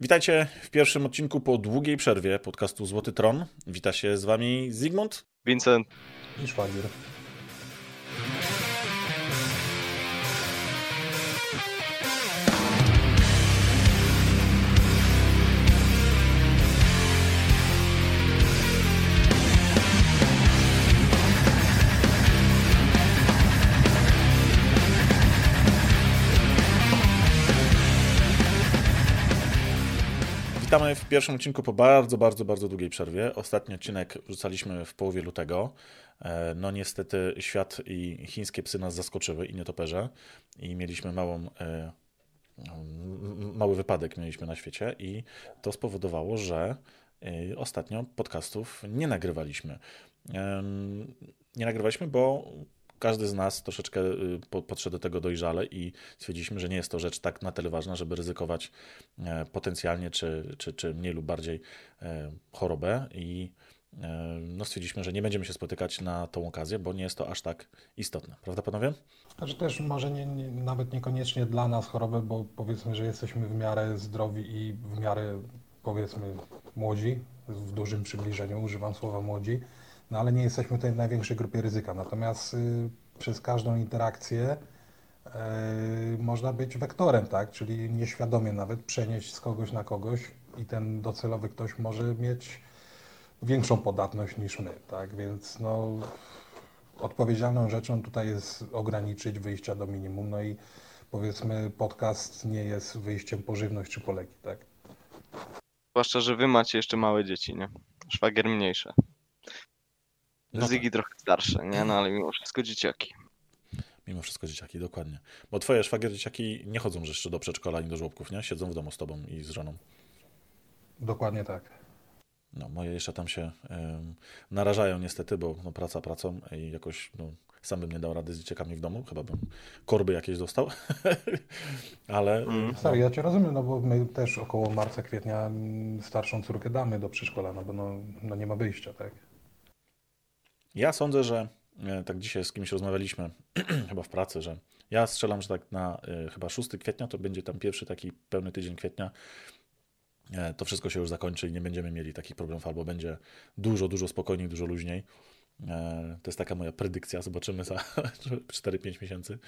Witajcie w pierwszym odcinku po długiej przerwie podcastu Złoty Tron. Wita się z wami Zygmunt, Vincent i Szwagier. Witamy w pierwszym odcinku po bardzo, bardzo, bardzo długiej przerwie. Ostatni odcinek wrzucaliśmy w połowie lutego. E, no niestety świat i chińskie psy nas zaskoczyły i nietoperze i mieliśmy małą, e, mały wypadek mieliśmy na świecie i to spowodowało, że e, ostatnio podcastów nie nagrywaliśmy. Nie nagrywaliśmy, bo każdy z nas troszeczkę y, podszedł do tego dojrzale i stwierdziliśmy, że nie jest to rzecz tak na tyle ważna, żeby ryzykować e, potencjalnie czy, czy, czy mniej lub bardziej e, chorobę i e, no stwierdziliśmy, że nie będziemy się spotykać na tą okazję, bo nie jest to aż tak istotne. Prawda, panowie? Znaczy też może nie, nie, nawet niekoniecznie dla nas chorobę, bo powiedzmy, że jesteśmy w miarę zdrowi i w miarę powiedzmy młodzi, w dużym przybliżeniu używam słowa młodzi no ale nie jesteśmy tutaj w największej grupie ryzyka. Natomiast y, przez każdą interakcję y, można być wektorem, tak? Czyli nieświadomie nawet przenieść z kogoś na kogoś i ten docelowy ktoś może mieć większą podatność niż my, tak? Więc no, odpowiedzialną rzeczą tutaj jest ograniczyć wyjścia do minimum, no i powiedzmy podcast nie jest wyjściem po żywność czy po leki, tak? Zwłaszcza, że wy macie jeszcze małe dzieci, nie? Szwagier mniejsze. No Zygi tak. trochę starsze, nie? No ale mimo wszystko dzieciaki. Mimo wszystko dzieciaki, dokładnie. Bo twoje szwagier dzieciaki nie chodzą jeszcze do przedszkola ani do żłobków, nie? Siedzą w domu z tobą i z żoną. Dokładnie tak. No, moje jeszcze tam się narażają niestety, bo no, praca pracą i jakoś no, sam bym nie dał rady z dzieciakami w domu, chyba bym korby jakieś dostał, ale... Mm. Stary, ja cię rozumiem, no bo my też około marca, kwietnia mm, starszą córkę damy do przedszkola, no bo no, no nie ma wyjścia, tak? Ja sądzę, że e, tak dzisiaj z kimś rozmawialiśmy, chyba w pracy, że ja strzelam, że tak na y, chyba 6 kwietnia to będzie tam pierwszy taki pełny tydzień kwietnia. E, to wszystko się już zakończy i nie będziemy mieli takich problemów, albo będzie dużo, dużo spokojniej, dużo luźniej. E, to jest taka moja predykcja. Zobaczymy za 4-5 miesięcy.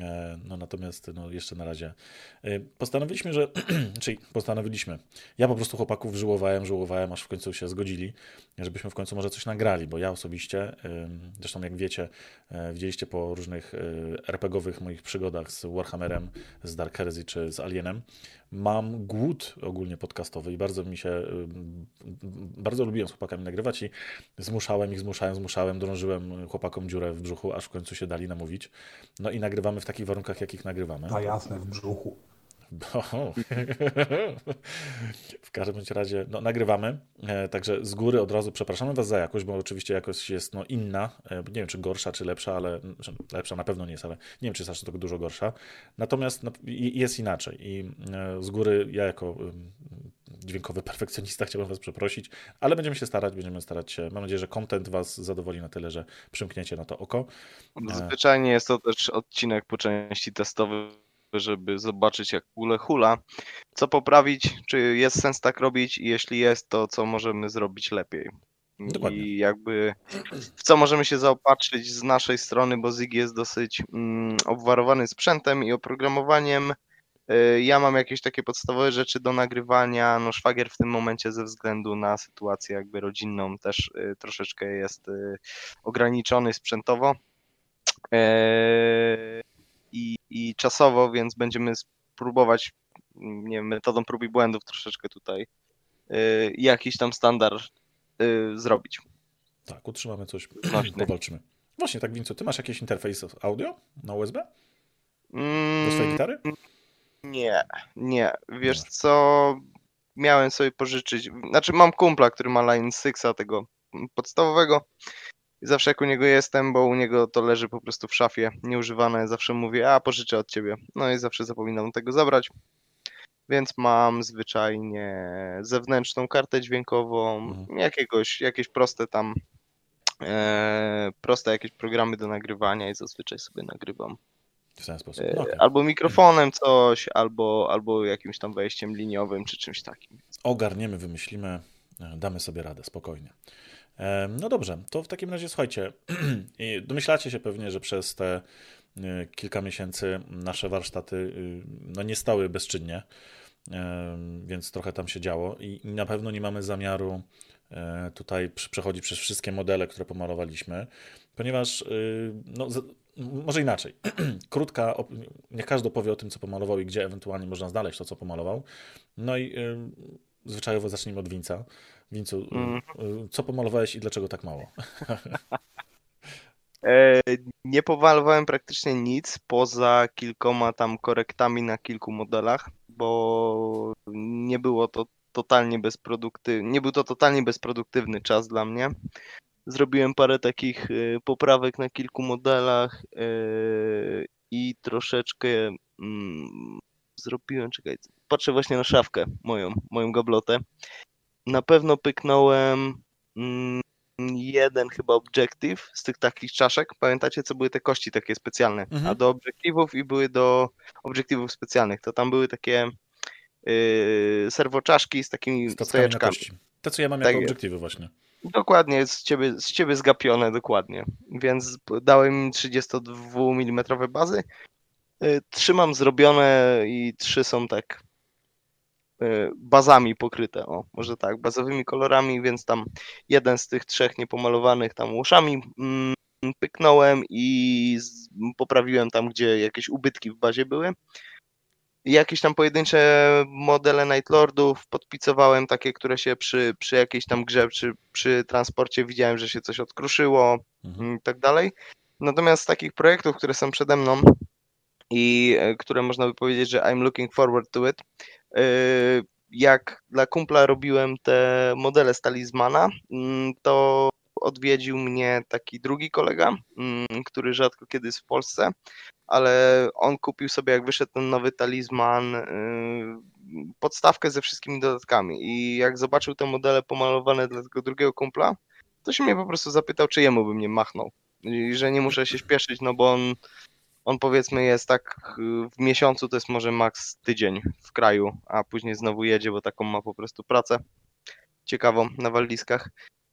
E, no natomiast no, jeszcze na razie. E, postanowiliśmy, że, czyli postanowiliśmy, ja po prostu chłopaków żyłowałem, żyłowałem, aż w końcu się zgodzili, żebyśmy w końcu może coś nagrali, bo ja osobiście, zresztą jak wiecie, e, widzieliście po różnych RPGowych moich przygodach z Warhammerem, z Dark Heresy czy z Alienem, mam głód ogólnie podcastowy i bardzo mi się, bardzo lubiłem z chłopakami nagrywać i zmuszałem ich, zmuszałem, zmuszałem, drążyłem chłopakom dziurę w brzuchu, aż w końcu się dali namówić. No i nagrywamy w takich warunkach, jakich nagrywamy. A jasne, w brzuchu. W każdym razie no, nagrywamy, e, także z góry od razu przepraszamy Was za jakość, bo oczywiście jakość jest no, inna, e, nie wiem czy gorsza, czy lepsza, ale znaczy, lepsza na pewno nie jest, ale nie wiem czy jest aż tak dużo gorsza. Natomiast no, jest inaczej i e, z góry ja jako dźwiękowy perfekcjonista chciałbym Was przeprosić, ale będziemy się starać, będziemy starać się, mam nadzieję, że content Was zadowoli na tyle, że przymkniecie na to oko. Zwyczajnie jest to też odcinek po części testowy żeby zobaczyć jak kule hula, co poprawić, czy jest sens tak robić i jeśli jest, to co możemy zrobić lepiej. Dokładnie. I jakby w co możemy się zaopatrzyć z naszej strony, bo Zig jest dosyć mm, obwarowany sprzętem i oprogramowaniem. Y, ja mam jakieś takie podstawowe rzeczy do nagrywania. No, szwagier w tym momencie ze względu na sytuację jakby rodzinną też y, troszeczkę jest y, ograniczony sprzętowo i, i czasowo, więc będziemy spróbować nie wiem, metodą prób i błędów troszeczkę tutaj y, jakiś tam standard y, zrobić. Tak, utrzymamy coś, Nośny. powalczymy. Właśnie tak, Wincu, ty masz jakiś interfejs audio na USB? Do swojej gitary? Nie, nie. Wiesz nie. co, miałem sobie pożyczyć, znaczy mam kumpla, który ma Line 6 tego podstawowego i zawsze jak u niego jestem, bo u niego to leży po prostu w szafie nieużywane, zawsze mówię, a pożyczę od ciebie. No i zawsze zapominam tego zabrać. Więc mam zwyczajnie zewnętrzną kartę dźwiękową, mhm. jakiegoś, jakieś proste tam, e, proste jakieś programy do nagrywania i zazwyczaj sobie nagrywam. W ten sposób. No, okay. Albo mikrofonem coś, albo, albo jakimś tam wejściem liniowym, czy czymś takim. Ogarniemy, wymyślimy, damy sobie radę, spokojnie. No dobrze, to w takim razie słuchajcie, domyślacie się pewnie, że przez te kilka miesięcy nasze warsztaty y, no, nie stały bezczynnie, więc trochę tam się działo i na pewno nie mamy zamiaru e, tutaj przechodzić przez wszystkie modele, które pomalowaliśmy, ponieważ y, no, może inaczej. Krótka, niech każdy opowie o tym, co pomalował i gdzie ewentualnie można znaleźć to, co pomalował. No i y, zwyczajowo zacznijmy od Winca. Wincu, mm. co pomalowałeś i dlaczego tak mało? E, nie pomalowałem praktycznie nic poza kilkoma tam korektami na kilku modelach, bo nie było to totalnie bezproduktywny, nie był to totalnie bezproduktywny czas dla mnie. Zrobiłem parę takich e, poprawek na kilku modelach i troszeczkę mm, zrobiłem, czekaj, patrzę właśnie na szafkę moją, moją gablotę. Na pewno pyknąłem mm, jeden chyba obiektyw z tych takich czaszek. Pamiętacie, co były te kości takie specjalne? Mhm. A do obiektywów i były do obiektywów specjalnych. To tam były takie yy, serwoczaszki z takimi stojeczkami. Te, co ja mam tak jako obiektywy właśnie. Dokładnie, z ciebie, z ciebie zgapione, dokładnie. Więc dałem im 32 mm bazy. Yy, trzy mam zrobione i trzy są tak bazami pokryte, o, może tak, bazowymi kolorami, więc tam jeden z tych trzech niepomalowanych tam łoszami mm, pyknąłem i poprawiłem tam, gdzie jakieś ubytki w bazie były. Jakieś tam pojedyncze modele Nightlordów podpicowałem, takie, które się przy, przy jakiejś tam grze, czy przy transporcie widziałem, że się coś odkruszyło mhm. i tak dalej. Natomiast z takich projektów, które są przede mną i e, które można by powiedzieć, że I'm looking forward to it, Y, jak dla kumpla robiłem te modele z talizmana, mm, to odwiedził mnie taki drugi kolega, mm, który rzadko kiedy jest w Polsce, ale on kupił sobie, jak wyszedł ten nowy talizman, y, podstawkę ze wszystkimi dodatkami. I jak zobaczył te modele pomalowane dla tego drugiego kumpla, to się mnie po prostu zapytał, czy jemu bym nie machnął. I że nie muszę się śpieszyć, no bo on on powiedzmy jest tak y, w miesiącu to jest może maks tydzień w kraju, a później znowu jedzie, bo taką ma po prostu pracę ciekawą na walizkach.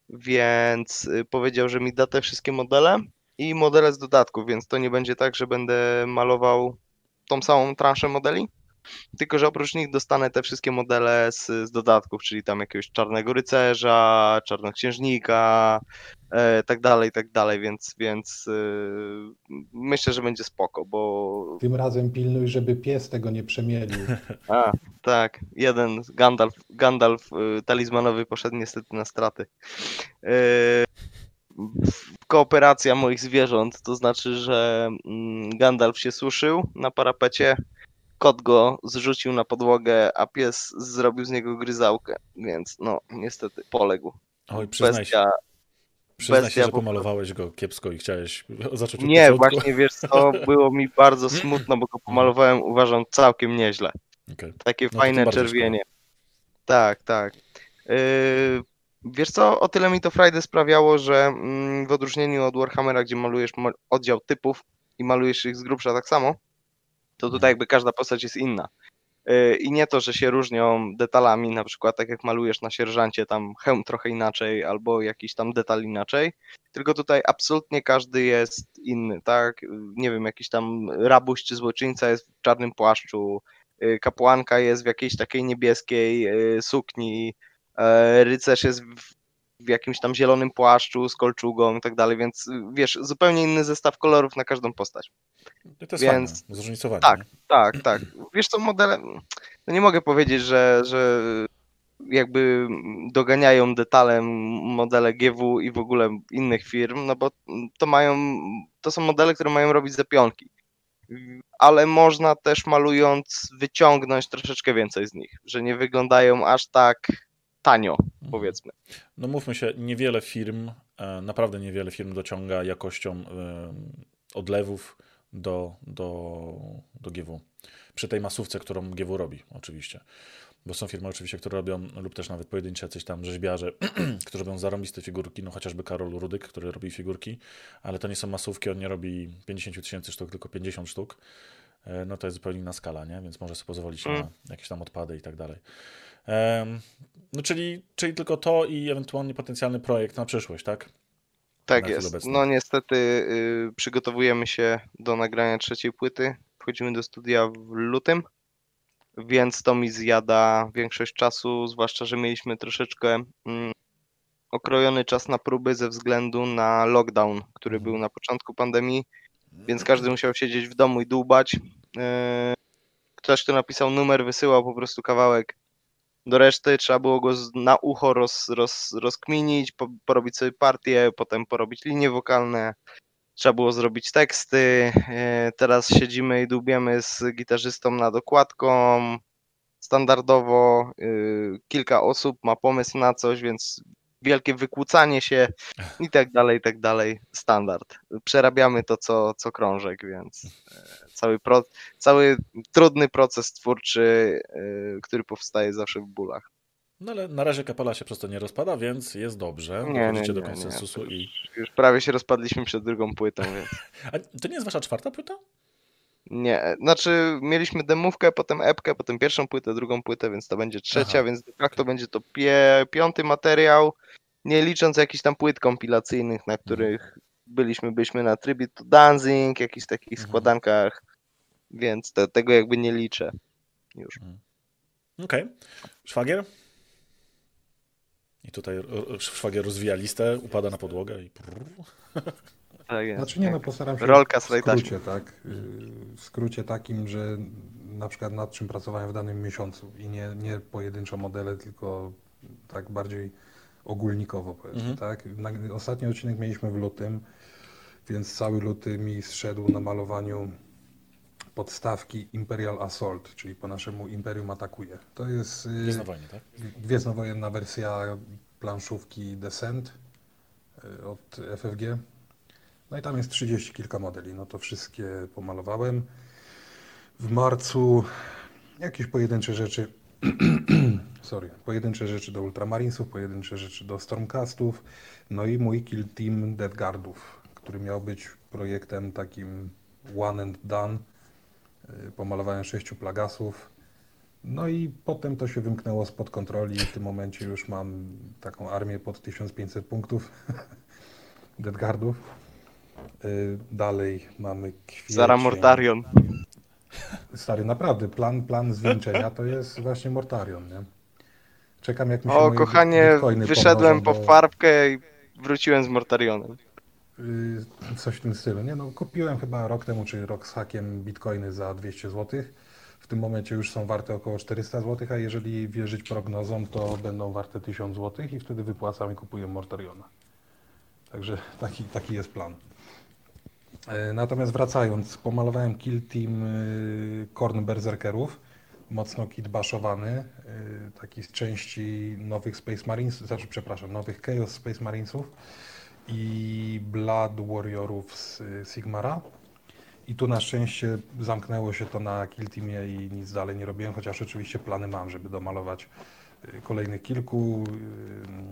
Więc y, powiedział, że mi da te wszystkie modele i modele z dodatków, więc to nie będzie tak, że będę malował tą samą transzę modeli, tylko, że oprócz nich dostanę te wszystkie modele z, z dodatków, czyli tam jakiegoś czarnego rycerza, czarnoksiężnika, e, tak dalej, tak dalej, więc, więc e, myślę, że będzie spoko, bo... Tym razem pilnuj, żeby pies tego nie przemielił. A, tak, jeden Gandalf, Gandalf e, talizmanowy poszedł niestety na straty. E, kooperacja moich zwierząt, to znaczy, że mm, Gandalf się suszył na parapecie, kot go zrzucił na podłogę, a pies zrobił z niego gryzałkę, więc no niestety poległ. Oj, przyznaj się. Przyznaj się, że pomalowałeś go kiepsko i chciałeś zacząć Nie, właśnie wiesz co, było mi bardzo smutno, bo go pomalowałem uważam całkiem nieźle. Okay. Takie no fajne czerwienie. Tak, tak. Yy, wiesz co, o tyle mi to Friday sprawiało, że mm, w odróżnieniu od Warhammera, gdzie malujesz oddział typów i malujesz ich z grubsza tak samo, to tutaj jakby każda postać jest inna. Y, I nie to, że się różnią detalami, na przykład tak jak malujesz na sierżancie, tam hełm trochę inaczej, albo jakiś tam detal inaczej, tylko tutaj absolutnie każdy jest inny, tak? Nie wiem, jakiś tam rabuś czy złoczyńca jest w czarnym płaszczu, y, kapłanka jest w jakiejś takiej niebieskiej y, sukni, rycerz jest w w jakimś tam zielonym płaszczu z kolczugą i tak dalej, więc wiesz, zupełnie inny zestaw kolorów na każdą postać. To jest więc... fajne, zróżnicowanie. Tak, tak, tak. Wiesz co, modele, no nie mogę powiedzieć, że, że jakby doganiają detalem modele GW i w ogóle innych firm, no bo to mają, to są modele, które mają robić za pionki. Ale można też malując wyciągnąć troszeczkę więcej z nich, że nie wyglądają aż tak tanio, mhm. powiedzmy. No mówmy się, niewiele firm, e, naprawdę niewiele firm dociąga jakością e, odlewów do, do, do GW. Przy tej masówce, którą GW robi, oczywiście. Bo są firmy oczywiście, które robią, lub też nawet pojedyncze jacyś tam rzeźbiarze, którzy robią zarąbiste figurki, no chociażby Karol Rudyk, który robi figurki, ale to nie są masówki, on nie robi 50 tysięcy sztuk, tylko 50 sztuk. E, no to jest zupełnie inna skala, nie? Więc może sobie pozwolić mm. na jakieś tam odpady i tak dalej. No czyli, czyli tylko to i ewentualnie potencjalny projekt na przyszłość, tak? Tak jest. No niestety y, przygotowujemy się do nagrania trzeciej płyty. Wchodzimy do studia w lutym, więc to mi zjada większość czasu, zwłaszcza, że mieliśmy troszeczkę mm, okrojony czas na próby ze względu na lockdown, który mhm. był na początku pandemii, więc każdy musiał siedzieć w domu i dłubać. Y, ktoś, kto napisał numer, wysyłał po prostu kawałek do reszty trzeba było go na ucho roz, roz, rozkminić, po, porobić sobie partię, potem porobić linie wokalne, trzeba było zrobić teksty. E, teraz siedzimy i dłubiemy z gitarzystą nad okładką. Standardowo e, kilka osób ma pomysł na coś, więc wielkie wykłócanie się i tak dalej, i tak dalej. Standard. Przerabiamy to co, co krążek, więc e, cały, pro, cały trudny proces twórczy, yy, który powstaje zawsze w bólach. No ale na razie kapela się przez to nie rozpada, więc jest dobrze. Nie, nie, nie, do konsensusu nie. i. Już prawie się rozpadliśmy przed drugą płytą, więc. A to nie jest wasza czwarta płyta? Nie, znaczy mieliśmy demówkę, potem epkę, potem pierwszą płytę, drugą płytę, więc to będzie trzecia, Aha. więc de facto będzie to pie, piąty materiał, nie licząc jakichś tam płyt kompilacyjnych, na których mhm. byliśmy, byliśmy na Tribute to Dancing, jakichś takich mhm. składankach więc te, tego jakby nie liczę już. Mhm. Okej. Okay. Szwagier? I tutaj szwagier rozwija listę, upada na podłogę i... Tak jest. Znaczy nie, no postaram się Rolka w skrócie, tak? W skrócie takim, że na przykład nad czym pracowałem w danym miesiącu i nie, nie pojedyncze modele, tylko tak bardziej ogólnikowo powiedzmy, mhm. tak? Ostatni odcinek mieliśmy w lutym, więc cały luty mi zszedł na malowaniu podstawki Imperial Assault, czyli po naszemu Imperium atakuje. To jest y, Gwiezdnowojenna, tak? Gwiezdnowojenna wersja planszówki Descent y, od FFG. No i tam jest 30 kilka modeli, no to wszystkie pomalowałem. W marcu jakieś pojedyncze rzeczy, sorry, pojedyncze rzeczy do Ultramarinesów, pojedyncze rzeczy do Stormcastów, no i mój Kill Team Death Guardów, który miał być projektem takim one and done, Y, pomalowałem sześciu plagasów. No i potem to się wymknęło spod kontroli w tym momencie już mam taką armię pod 1500 punktów Deadguardów. Y, dalej mamy kwiecień. Zara Mortarion. Stary, naprawdę, plan, plan zwieńczenia to jest właśnie Mortarion, nie? Czekam jak mi się O, kochanie, wyszedłem po farbkę i wróciłem z Mortarionem. Y, coś w tym stylu. Nie, no, kupiłem chyba rok temu, czy rok z hakiem bitcoiny za 200 zł. W tym momencie już są warte około 400 zł, a jeżeli wierzyć prognozom, to będą warte 1000 zł i wtedy wypłacam i kupuję Mortariona. Także taki, taki jest plan. E, natomiast wracając, pomalowałem Kill Team y, Korn Berserkerów, mocno kitbaszowany, y, taki z części nowych Space Marines, znaczy przepraszam, nowych Chaos Space Marinesów i Blood Warriorów z Sigmara. I tu na szczęście zamknęło się to na Kill Teamie i nic dalej nie robiłem, chociaż oczywiście plany mam, żeby domalować y, kolejnych kilku,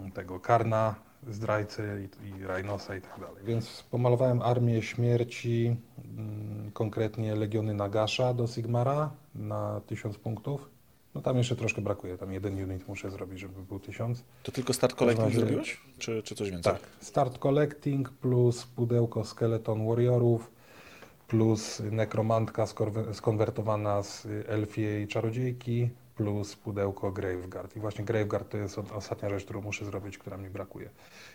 y, tego Karna, zdrajcy i, i Rhinosa i tak dalej. Więc pomalowałem Armię Śmierci, mm, konkretnie Legiony Nagasza do Sigmara na 1000 punktów. No tam jeszcze troszkę brakuje, tam jeden unit muszę zrobić, żeby był tysiąc. To tylko start collecting razie... zrobiłeś, czy, czy coś więcej? Tak, start collecting plus pudełko Skeleton Warriorów plus nekromantka skonwertowana z elfiej czarodziejki plus pudełko Graveguard. I właśnie Graveguard to jest ostatnia rzecz, którą muszę zrobić, która mi brakuje.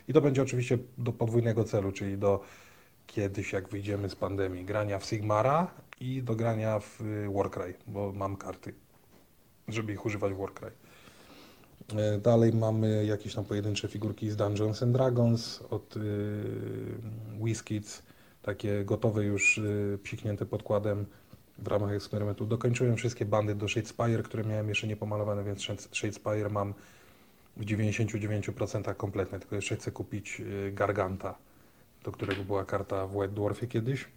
I to będzie oczywiście do podwójnego celu, czyli do kiedyś, jak wyjdziemy z pandemii, grania w Sigmara i do grania w Warcry, bo mam karty żeby ich używać w Warcry. E, dalej mamy jakieś tam pojedyncze figurki z Dungeons and Dragons od yy, takie gotowe już yy, psiknięte podkładem w ramach eksperymentu. Dokończyłem wszystkie bandy do Shadespire, które miałem jeszcze nie pomalowane, więc Shadespire mam w 99% kompletne, tylko jeszcze chcę kupić y, Garganta, do którego była karta w White Dwarfie kiedyś.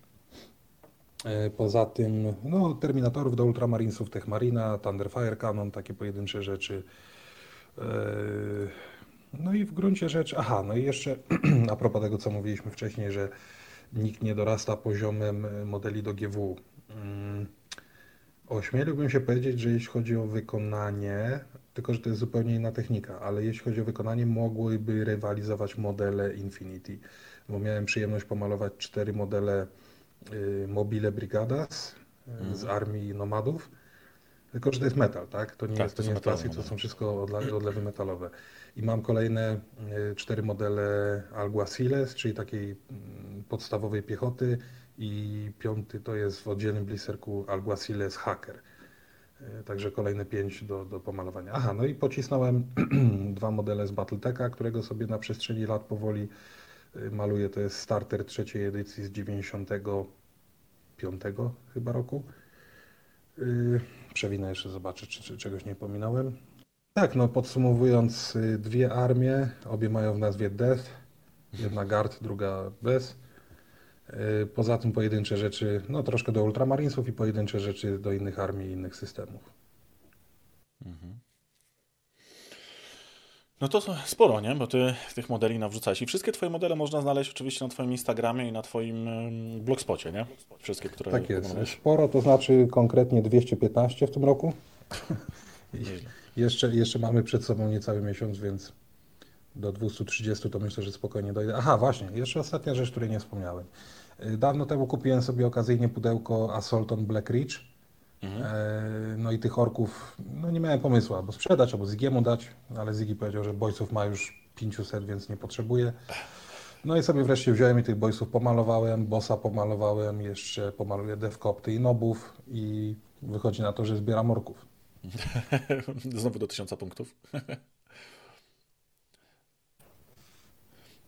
E, Poza tym, no, Terminatorów do Ultramarinesów, Techmarina, Thunderfire Cannon, takie pojedyncze rzeczy. E, No i w gruncie rzeczy, aha, no i jeszcze a propos tego, co mówiliśmy wcześniej, że nikt nie dorasta poziomem modeli do GW. Mm, Ośmieliłbym się powiedzieć, że jeśli chodzi o wykonanie, tylko że to jest zupełnie inna technika, ale jeśli chodzi o wykonanie, mogłyby rywalizować modele Infinity, bo miałem przyjemność pomalować cztery modele y, Mobile Brigadas y, z armii nomadów, tylko że to jest metal, tak? To nie Tak, jest, to to nie jest plastik, to są wszystko odla- odlewy metalowe. I mam kolejne y, cztery modele Alguaciles, czyli takiej mm, podstawowej piechoty i piąty to jest w oddzielnym blisterku Alguaciles Hacker. E, Także kolejne pięć do, do pomalowania. Aha, no i pocisnąłem dwa modele z Battletecha, którego sobie na przestrzeni lat powoli y, maluję. To jest starter trzeciej edycji z 95 chyba roku. Yy, Przewinę jeszcze zobaczyć, czy, czy czegoś nie pominąłem. Tak, no podsumowując, y, dwie armie, obie mają w nazwie Death. Jedna guard, druga bez. Y, Poza tym pojedyncze rzeczy, no troszkę do Ultramarinesów i pojedyncze rzeczy do innych armii i innych systemów. No to sporo, nie? Bo ty tych modeli nawrzucałeś. I wszystkie twoje modele można znaleźć oczywiście na twoim Instagramie i na twoim blogspocie, nie? Wszystkie, które Tak jest. Sporo, to znaczy konkretnie 215 w tym roku. Jeszcze, jeszcze mamy przed sobą niecały miesiąc, więc do 230 to myślę, że spokojnie dojdę. Aha, właśnie, jeszcze ostatnia rzecz, której nie wspomniałem. Y, Dawno temu kupiłem sobie okazyjnie pudełko Assault on Black Ridge. E, No i tych orków, no nie miałem pomysłu, albo sprzedać, albo Zigiemu dać, ale Ziggy powiedział, że boysów ma już 500, więc nie potrzebuje. No i sobie wreszcie wziąłem i tych boysów pomalowałem, bossa pomalowałem, jeszcze pomaluję devkopty i nobów i wychodzi na to, że zbieram orków. Znowu do tysiąca punktów.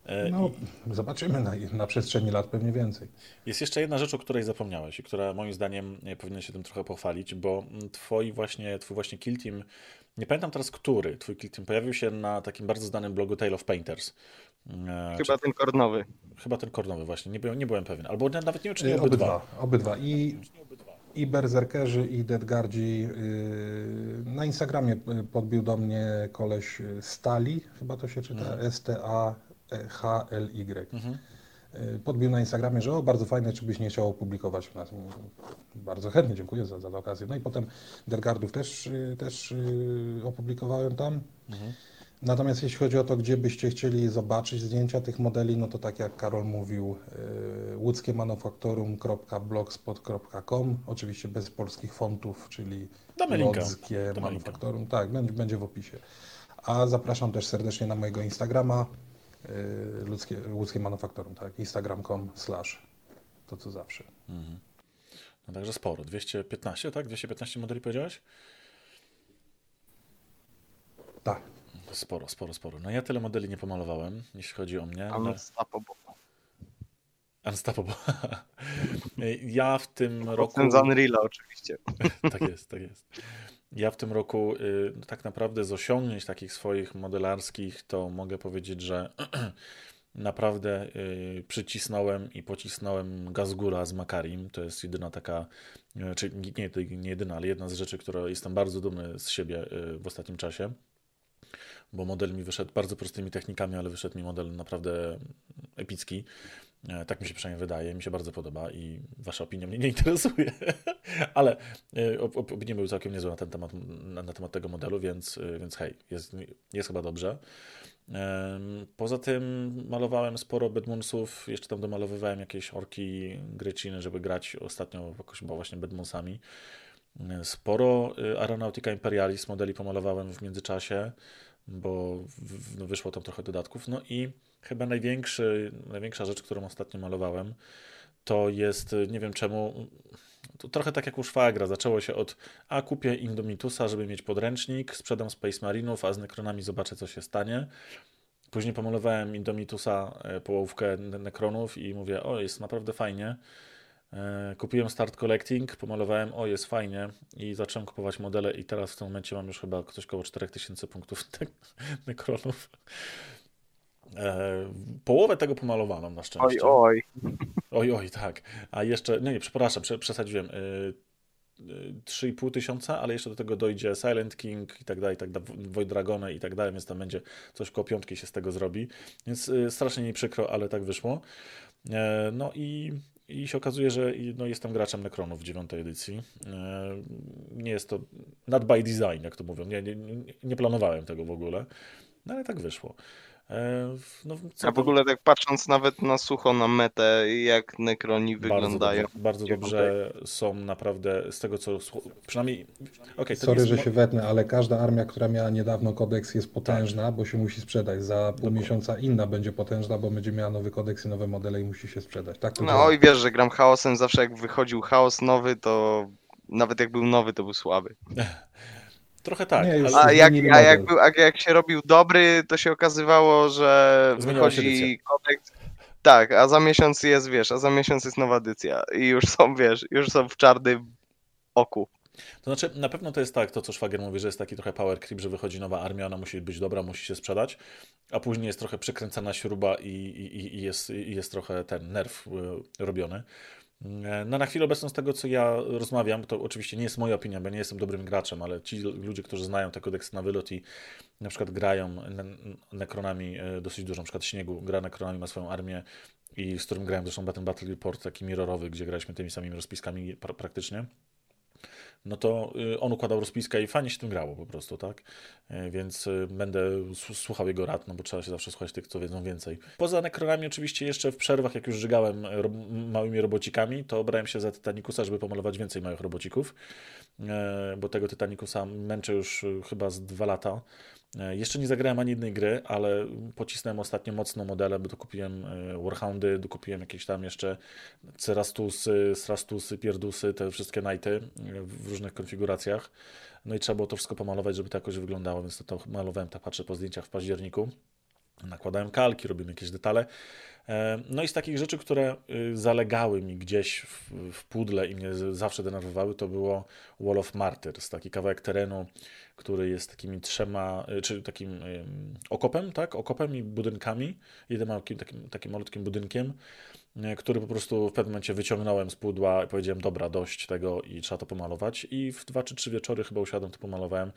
E, No, i zobaczymy na, na przestrzeni lat pewnie więcej. Jest jeszcze jedna rzecz, o której zapomniałeś i która moim zdaniem e, powinien się tym trochę pochwalić, bo mm, twoi właśnie, twój właśnie kill team, nie pamiętam teraz który, twój kill team pojawił się na takim bardzo znanym blogu Tale of Painters. E, Chyba ten kornowy. czy, chyba ten kornowy właśnie, nie byłem, nie byłem pewien. Albo nawet nie wiem, czy nie Y, obydwa. Obydwa, obydwa. I, i Berserkerzy, i Deadguardzi. Yy, na Instagramie y, podbił do mnie koleś y, Stali, chyba to się czyta, S-T-A-H-L-Y. Y, Podbił na Instagramie, że o, bardzo fajne, czy byś nie chciał opublikować u nas. Bardzo chętnie, dziękuję za, za tę okazję. No i potem Deadguardów też, y, też y, opublikowałem tam. Natomiast jeśli chodzi o to, gdzie byście chcieli zobaczyć zdjęcia tych modeli, no to tak jak Karol mówił, yy, łódzkiemanufaktorum.blogspot.com, oczywiście bez polskich fontów, czyli łódzkie manufaktorum, tak, będzie w opisie. A zapraszam też serdecznie na mojego Instagrama, yy, ludzkie, łódzkie manufaktorum, tak, instagram.com slash, to co zawsze. No także sporo. 215, tak? 215 modeli powiedziałeś? Tak. Sporo, sporo, sporo. No ja tyle modeli nie pomalowałem, jeśli chodzi o mnie. Ale stapowo. Unstoppable. Ja w tym roku... Ten z Unreal'a oczywiście. Tak jest, tak jest. Ja w tym roku y, no tak naprawdę z osiągnięć takich swoich modelarskich to mogę powiedzieć, że naprawdę y, przycisnąłem i pocisnąłem Gazgura z Makarim. To jest jedyna taka, y, czy nie, nie jedyna, ale jedna z rzeczy, która jestem bardzo dumny z siebie y, w ostatnim czasie. Bo model mi wyszedł bardzo prostymi technikami, ale wyszedł mi model naprawdę epicki. E, Tak mi się przynajmniej wydaje, mi się bardzo podoba i wasza opinia mnie nie interesuje, ale e, op- op- opinie były całkiem niezłe na ten temat, na, temat tego modelu, więc, e, więc hej, jest, jest chyba dobrze. Poza tym malowałem sporo Bedmunsów, jeszcze tam domalowywałem jakieś orki, greciny, żeby grać ostatnio jakoś chyba właśnie Bedmunsami. E, Sporo Aeronautica Imperialis modeli pomalowałem w międzyczasie, bo w- no wyszło tam trochę dodatków. No i chyba największy, największa rzecz, którą ostatnio malowałem, to jest, nie wiem czemu, to trochę tak jak u Szwagra, zaczęło się od a kupię Indomitusa, żeby mieć podręcznik, sprzedam Space Marinów, a z Necronami zobaczę co się stanie. Później pomalowałem Indomitusa, e, połówkę ne- Necronów i mówię, o jest naprawdę fajnie. E, Kupiłem Start Collecting, pomalowałem, o jest fajnie i zacząłem kupować modele i teraz w tym momencie mam już chyba coś koło 4000 punktów ne- Necronów. E, połowę tego pomalowano na szczęście. Oj, oj. Oj, oj, tak. A jeszcze, nie, nie, przepraszam, przesadziłem. 3,5 y, tysiąca, ale jeszcze do tego dojdzie Silent King i tak dalej, i tak dalej, Void Dragony i tak dalej, więc tam będzie coś koło piątki się z tego zrobi. Więc y, strasznie mi przykro, ale tak wyszło. E, no i, i się okazuje, że no, jestem graczem Necronów w dziewiątej edycji. E, nie jest to not by design, jak to mówią. Nie, nie, nie planowałem tego w ogóle, no ale tak wyszło. E, no, A w ogóle tak patrząc nawet na sucho na metę, jak nekroni wyglądają. Bardzo, bardzo dobrze są naprawdę z tego co przynajmniej. Okay, Sorry, że się wetnę, ale każda armia, która miała niedawno kodeks jest potężna, tak. bo się musi sprzedać. Za pół Dokładnie. miesiąca inna będzie potężna, bo będzie miała nowy kodeks i nowe modele i musi się sprzedać. Tak to no i wiesz, że gram chaosem, zawsze jak wychodził chaos nowy, to nawet jak był nowy, to był słaby. Trochę tak. Nie, ale... a, jak, a, jak, był, a jak się robił dobry, to się okazywało, że wychodzi kodeks. Tak, a za miesiąc jest, wiesz, a za miesiąc jest nowa edycja i już są, wiesz, już są w czarnym oku. To znaczy, na pewno to jest tak, to co Szwagier mówi, że jest taki trochę power creep, że wychodzi nowa armia, ona musi być dobra, musi się sprzedać, a później jest trochę przykręcana śruba i, i, i, jest, i jest trochę ten nerw y, robiony. E, no na chwilę obecną z tego, co ja rozmawiam, to oczywiście nie jest moja opinia, bo nie jestem dobrym graczem, ale ci ludzie, którzy znają te kodeksy na wylot i na przykład grają nekronami e, dosyć dużo, na przykład Śniegu gra nekronami, ma swoją armię i z którym grałem zresztą Battle Battle Report taki mirrorowy, gdzie graliśmy tymi samymi rozpiskami praktycznie no to y, on układał rozpiskę i fajnie się tym grało po prostu, tak? Y, więc y, będę słuchał jego rad, no bo trzeba się zawsze słuchać tych, co wiedzą więcej. Poza nekronami oczywiście jeszcze w przerwach, jak już żygałem małymi robocikami, to brałem się za Titanicusa, żeby pomalować więcej małych robocików, bo tego Titanicusa męczę już chyba z dwa lata. E, jeszcze nie zagrałem ani jednej gry, ale pocisnąłem ostatnio mocno modele, bo dokupiłem e, Warhoundy, dokupiłem jakieś tam jeszcze Cerastusy, Srastusy, Pierdusy, te wszystkie nighty e, w różnych konfiguracjach. No i trzeba było to wszystko pomalować, żeby to jakoś wyglądało, więc to, to malowałem, tak patrzę po zdjęciach w październiku. Nakładałem kalki, robiłem jakieś detale. No i z takich rzeczy, które y, zalegały mi gdzieś w, w pudle i mnie zawsze denerwowały, to było Wall of Martyrs, taki kawałek terenu, który jest takimi trzema, y, czy takim okopem, tak? Okopem i budynkami, jednym małym, takim, takim malutkim budynkiem, y, który po prostu w pewnym momencie wyciągnąłem z pudła i powiedziałem, dobra, dość tego i trzeba to pomalować. I w dwa czy trzy wieczory chyba usiadłem, to pomalowałem.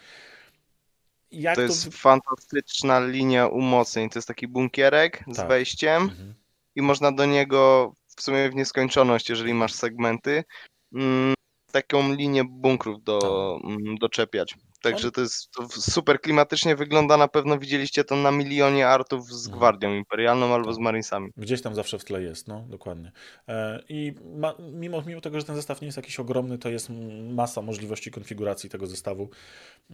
Jak to jest to... fantastyczna linia umocnień. To jest taki bunkierek z tak. wejściem mhm. i można do niego w sumie w nieskończoność, jeżeli masz segmenty, mm, taką linię bunkrów do, tak. mm, doczepiać. Także to jest to super klimatycznie wygląda. Na pewno widzieliście to na milionie artów z mhm. Gwardią Imperialną albo z Marinesami. Gdzieś tam zawsze w tle jest, no dokładnie. E, I ma, mimo, mimo tego, że ten zestaw nie jest jakiś ogromny, to jest masa możliwości konfiguracji tego zestawu,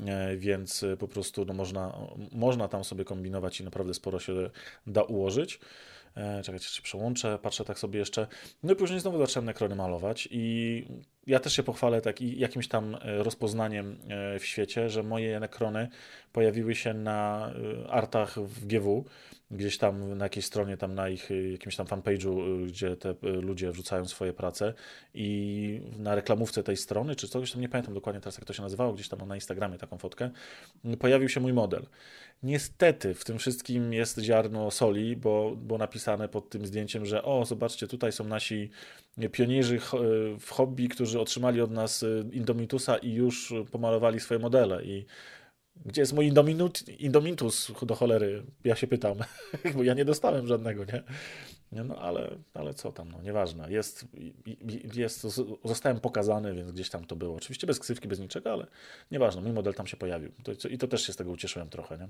e, więc po prostu no, można, można tam sobie kombinować i naprawdę sporo się da ułożyć. E, czekajcie, czy przełączę, patrzę tak sobie jeszcze. No i później znowu zacząłem nekrony malować i ja też się pochwalę tak jakimś tam e, rozpoznaniem e, w świecie, że moje nekrony pojawiły się na artach w GW, gdzieś tam na jakiejś stronie, tam na ich jakimś tam fanpage'u, gdzie te ludzie wrzucają swoje prace i na reklamówce tej strony, czy coś tam, nie pamiętam dokładnie teraz jak to się nazywało, gdzieś tam na Instagramie taką fotkę, pojawił się mój model. Niestety w tym wszystkim jest ziarno soli, bo, bo napisane pod tym zdjęciem, że o, zobaczcie, tutaj są nasi pionierzy w hobby, którzy otrzymali od nas y, Indomitusa i już pomalowali swoje modele. I gdzie jest mój Indominut, do cholery? Ja się pytam, bo ja nie dostałem żadnego, nie? No ale, ale co tam, no nieważne. Jest, jest, zostałem pokazany, więc gdzieś tam to było. Oczywiście bez ksywki, bez niczego, ale nieważne, mój model tam się pojawił. To, I to też się z tego ucieszyłem trochę, nie?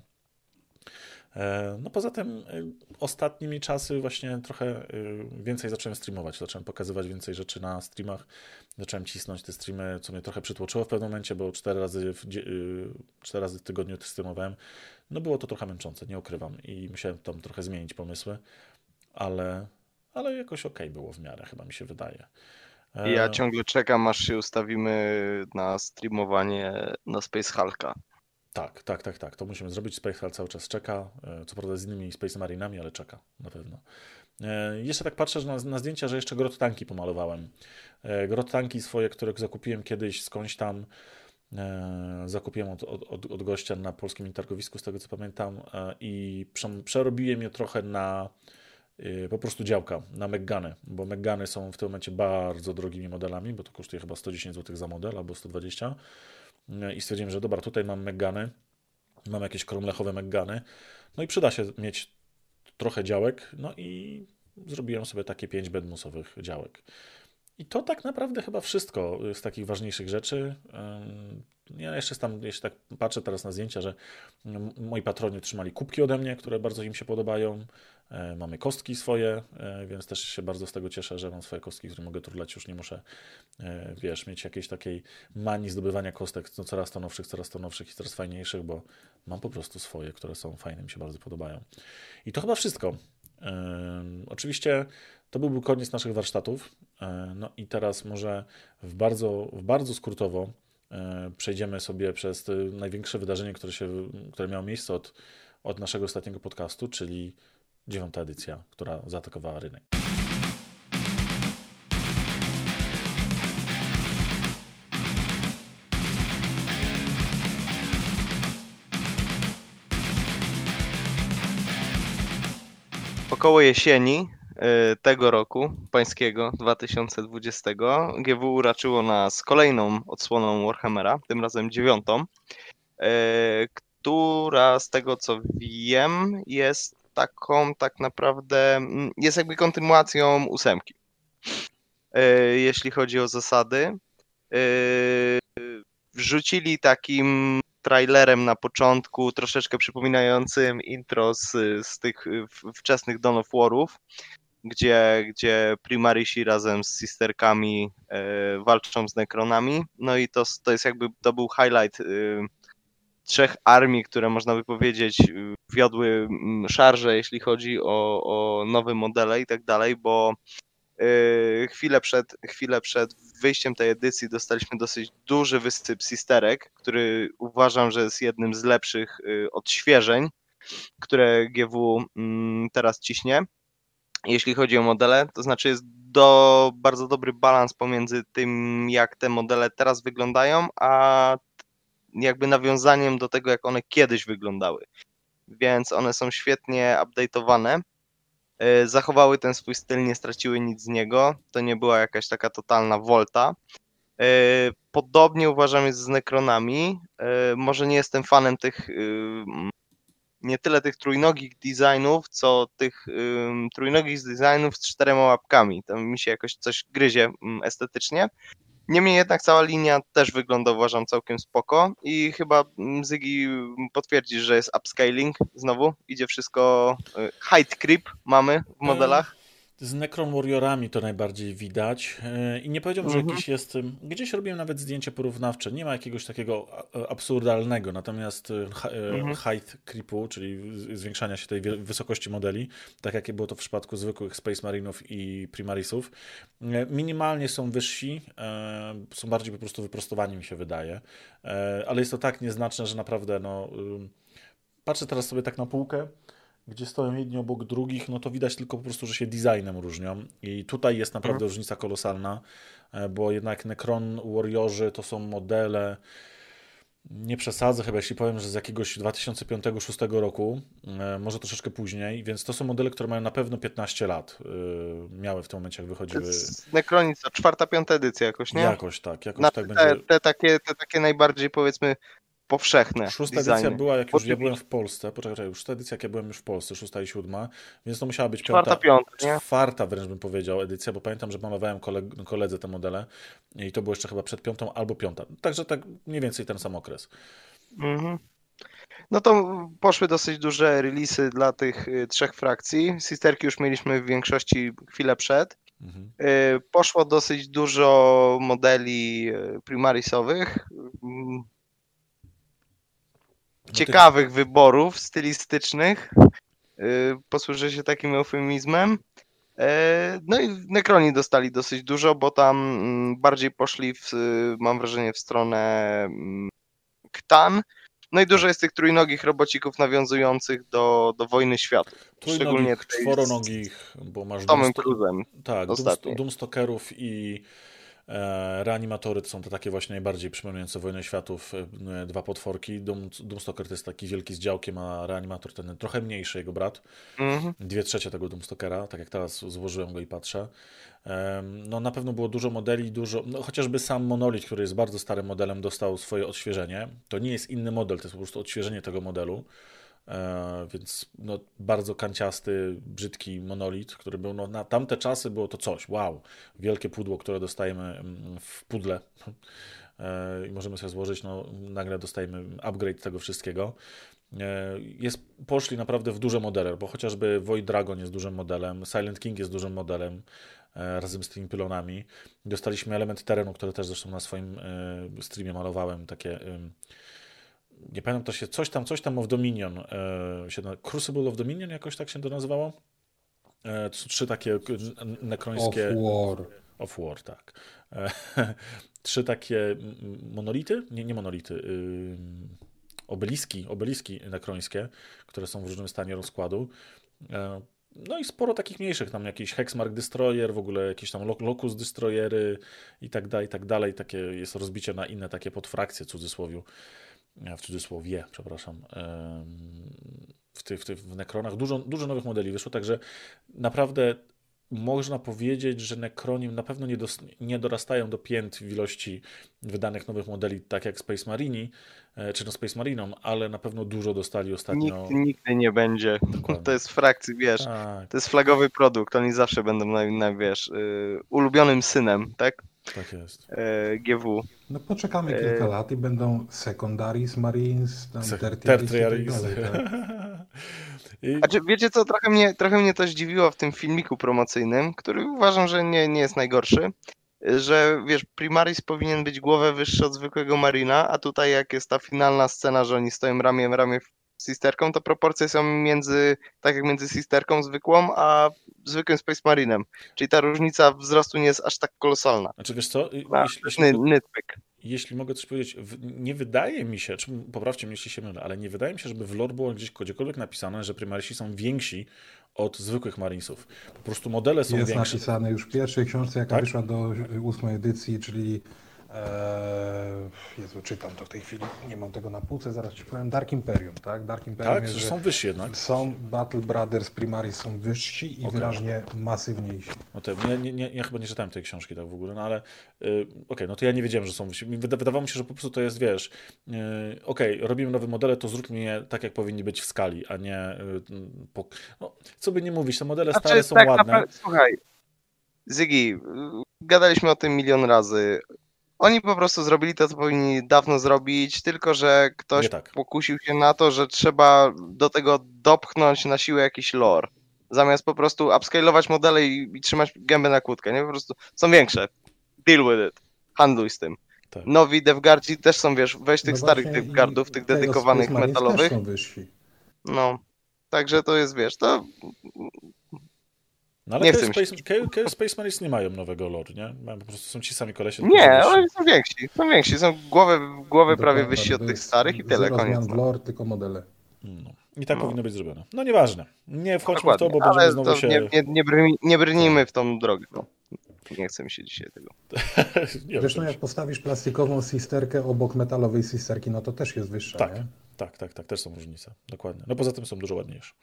E, no poza tym e, ostatnimi czasy właśnie trochę e, więcej zacząłem streamować, zacząłem pokazywać więcej rzeczy na streamach, zacząłem cisnąć te streamy, co mnie trochę przytłoczyło w pewnym momencie, bo cztery razy w, cztery razy w tygodniu streamowałem. No było to trochę męczące, nie ukrywam i musiałem tam trochę zmienić pomysły, ale, ale jakoś ok było w miarę, chyba mi się wydaje. Ja ciągle czekam, aż się ustawimy na streamowanie na Space Hulka. Tak, tak, tak, tak. To musimy zrobić. Space cały czas czeka. E, co prawda z innymi Space Marinami, ale czeka na pewno. E, jeszcze tak patrzę na, na zdjęcia, że jeszcze grot tanki pomalowałem. E, grot tanki swoje, które zakupiłem kiedyś skądś tam zakupiłem od, od, od gościa na polskim targowisku, z tego co pamiętam, i przerobiłem je trochę na po prostu działka, na Meggany, bo Meggany są w tym momencie bardzo drogimi modelami, bo to kosztuje chyba 110 zł za model albo 120 i stwierdziłem, że dobra, tutaj mam Meggany, mam jakieś kromlechowe Meggany, no i przyda się mieć trochę działek, no i zrobiłem sobie takie pięć bedmusowych działek. I to tak naprawdę chyba wszystko z takich ważniejszych rzeczy. Ja jeszcze tam, jeśli tak patrzę teraz na zdjęcia, że moi patroni trzymali kubki ode mnie, które bardzo im się podobają. E, mamy kostki swoje, e, więc też się bardzo z tego cieszę, że mam swoje kostki, które mogę turlać. Już nie muszę, e, wiesz, mieć jakiejś takiej manii zdobywania kostek no, coraz to nowszych, coraz to nowszych i coraz fajniejszych, bo mam po prostu swoje, które są fajne, mi się bardzo podobają. I to chyba wszystko. Oczywiście to byłby koniec naszych warsztatów. No i teraz może w bardzo, w bardzo skrótowo przejdziemy sobie przez największe wydarzenie, które, się, które miało miejsce od, od naszego ostatniego podcastu, czyli dziewiąta edycja, która zaatakowała rynek. Około jesieni tego roku pańskiego 2020 GW raczyło nas kolejną odsłoną Warhammera, tym razem dziewiątą, y, która z tego co wiem jest taką tak naprawdę, mm, jest jakby kontynuacją ósemki. E, jeśli chodzi o zasady. E, wrzucili takim trailerem na początku, troszeczkę przypominającym intro z, z tych wczesnych Dawn of War'ów, gdzie, gdzie Primarisi razem z sisterkami e, walczą z Necronami. No i to, to jest jakby, to był highlight trzech armii, które można by powiedzieć y, wiodły mm, szarże, jeśli chodzi o, o nowe modele i tak dalej, bo yy, chwilę, przed, chwilę przed wyjściem tej edycji dostaliśmy dosyć duży wysyp sisterek, który uważam, że jest jednym z lepszych odświeżeń, które GW yy, teraz ciśnie. Jeśli chodzi o modele, to znaczy jest do, bardzo dobry balans pomiędzy tym, jak te modele teraz wyglądają, a jakby nawiązaniem do tego, jak one kiedyś wyglądały. Więc one są świetnie update'owane. E, zachowały ten swój styl, nie straciły nic z niego. To nie była jakaś taka totalna volta. E, podobnie uważam jest z Necronami. E, może nie jestem fanem tych nie tyle tych trójnogich designów, co tych trójnogich designów z czterema łapkami. To mi się jakoś coś gryzie estetycznie. Niemniej jednak cała linia też wygląda uważam całkiem spoko i chyba Zygi potwierdzi, że jest upscaling znowu, idzie wszystko, y, height creep mamy w modelach. Z Necron Warriorami to najbardziej widać e, i nie powiedziałbym, że mhm. jakiś jest, gdzieś robiłem nawet zdjęcie porównawcze, nie ma jakiegoś takiego absurdalnego, natomiast e, e, mhm. height creepu, czyli zwiększania się tej wysokości modeli, tak jak było to w przypadku zwykłych Space Marinów i Primarisów, minimalnie są wyżsi, są bardziej po prostu wyprostowani mi się wydaje, ale jest to tak nieznaczne, że naprawdę no, patrzę teraz sobie tak na półkę, gdzie stoją jedni obok drugich, no to widać tylko po prostu, że się designem różnią. I tutaj jest naprawdę mhm. różnica kolosalna, e, bo jednak Necron Warriorzy to są modele, nie przesadzę chyba, jeśli powiem, że z jakiegoś 2005-2006 roku, e, może troszeczkę później, więc to są modele, które mają na pewno 15 lat. E, miały w tym momencie, jak wychodziły. Necronica, czwarta, piąta edycja jakoś, nie? Jakoś tak, jakoś na tak te, będzie. Te takie, te takie najbardziej powiedzmy powszechne. Szósta designy. edycja była, jak już ja byłem w Polsce. Poczekaj, już szósta edycja, jak ja byłem już w Polsce, szósta i siódma, więc to musiała być piąta, czwarta, piąta, nie? czwarta wręcz bym powiedział edycja, bo pamiętam, że malowałem koledze te modele i to było jeszcze chyba przed piątą albo piąta. Także tak mniej więcej ten sam okres. Mhm. No to poszły dosyć duże releasy dla tych y, trzech frakcji. Sisterki już mieliśmy w większości chwilę przed. Mhm. Y, poszło dosyć dużo modeli y, primarisowych. No ciekawych wyborów stylistycznych. Y, posłużę się takim eufemizmem. E, no i Necroni dostali dosyć dużo, bo tam mm, bardziej poszli, w, mam wrażenie, w stronę mm, Ktan. No i dużo jest tych trójnogich robocików nawiązujących do, do wojny światów. Trójnogich, czworonogich, bo masz Tomem Cruzem. Tak, Doomstokerów i reanimatory to są te takie właśnie najbardziej przypominające Wojnę Światów, e, dwa potworki. Doom, Doomstalker to jest taki wielki z działkiem, a reanimator ten trochę mniejszy, jego brat. Mhm. Dwie trzecie tego Doomstalkera, tak jak teraz złożyłem go i patrzę. No na pewno było dużo modeli, dużo, no chociażby sam Monolith, który jest bardzo starym modelem, dostał swoje odświeżenie. To nie jest inny model, to jest po prostu odświeżenie tego modelu. E, więc no, bardzo kanciasty, brzydki monolit, który był no, na tamte czasy było to coś, wow, wielkie pudło, które dostajemy mm, w pudle e, i możemy sobie złożyć, no nagle dostajemy upgrade tego wszystkiego. E, jest, poszli naprawdę w duże modele, bo chociażby Void Dragon jest dużym modelem, Silent King jest dużym modelem, razem z tymi pylonami. Dostaliśmy element terenu, który też zresztą na swoim streamie malowałem, takie nie pamiętam, to się coś tam, coś tam of Dominion, e, się, Crucible of Dominion jakoś tak się to nazywało. E, to są trzy takie nekrońskie... Of War. Of War, tak. E, trzy takie monolity, nie, nie monolity, y, obeliski, obeliski nekrońskie, które są w różnym stanie rozkładu. E, no i sporo takich mniejszych, tam jakiś Hexmark Destroyer, w ogóle jakieś tam Locus Destroyery i tak dalej, i tak dalej. Takie jest rozbicie na inne takie podfrakcje, cudzysłowiu. E, w cudzysłowie, przepraszam, w tych, w tych w Necronach. Dużo, dużo nowych modeli wyszło, także naprawdę można powiedzieć, że Necronim na pewno nie, nie dorastają do pięt w ilości wydanych nowych modeli, tak jak Space Marini, e, czy no Space Marinom, ale na pewno dużo dostali ostatnio. Nikt nigdy nie będzie. Dokładnie. To jest frakcji, wiesz, tak. to jest flagowy produkt, oni zawsze będą, na, na wiesz, yy, ulubionym synem, tak? Tak jest. E, GW. No poczekamy e, kilka lat i będą secondaries, marines, tertiaries, tertiaries. Tak I... Znaczy, wiecie co, trochę mnie, trochę mnie to zdziwiło w tym filmiku promocyjnym, który uważam, że nie, nie jest najgorszy, że wiesz, Primaris powinien być głowę wyższy od zwykłego Marina, a tutaj jak jest ta finalna scena, że oni stoją ramię w ramię Sisterką, to proporcje są między, tak jak między Sisterką zwykłą, a zwykłym Space Marinem. Czyli ta różnica wzrostu nie jest aż tak kolosalna. Znaczy wiesz co, a, jeśli, jeśli, nitpick. jeśli mogę coś powiedzieć, nie wydaje mi się, czy poprawcie mnie jeśli się mylę, ale nie wydaje mi się, żeby w lore było gdzieś gdziekolwiek napisane, że Primarisi są więksi od zwykłych Marinesów. Po prostu modele są jest większe. Jest napisane już w pierwszej książce, jaka tak? wyszła do ósmej edycji, czyli Eee, Jezu, czytam to w tej chwili, nie mam tego na półce, zaraz ci powiem. Dark Imperium, tak? Dark Imperium tak, jest, są wyżsi jednak. Są Battle Brothers Primaris są wyżsi i okay. wyraźnie masywniejsi. No to, nie, nie, nie, ja chyba nie czytałem tej książki tak w ogóle, no ale yy, okej, okay, no to ja nie wiedziałem, że są wyżsi. Wydawało mi się, że po prostu to jest, wiesz, yy, okej, okay, robimy nowe modele, to zróbmy je tak, jak powinni być w skali, a nie yy, po... no, co by nie mówić, te modele znaczy, stare są tak, ładne. Słuchaj, Zygi, gadaliśmy o tym milion razy oni po prostu zrobili to, co powinni dawno zrobić, tylko że ktoś tak. pokusił się na to, że trzeba do tego dopchnąć na siłę jakiś lore. Zamiast po prostu upscalować modele i, i trzymać gębę na kłódkę, nie? Po prostu są większe. Deal with it. Handluj z tym. Tak. Nowi devgardzi też są, wiesz, weź tych no starych devgardów, tych dedykowanych metalowych. No. Także to jest, wiesz, to no ale nie Chaos Space, Chaos Space Marines nie mają nowego lore, nie? Mają, po prostu są ci sami kolesie. Nie, oni są więksi, są więksi, są głowy, głowy prawie wyżsi od tych starych i tyle, koniec. Nie lore, tylko modele. No. I tak no. powinno być zrobione. No nieważne. Nie wchodźmy w to, bo ale będziemy znowu się... Nie, nie, nie, brni, nie brnijmy w tą drogę. No. Nie chcę mi się dzisiaj tego. Zresztą jak postawisz plastikową sisterkę obok metalowej sisterki, no to też jest wyższa, tak, nie? Tak, tak, tak, też są różnice. Dokładnie. No poza tym są dużo ładniejsze.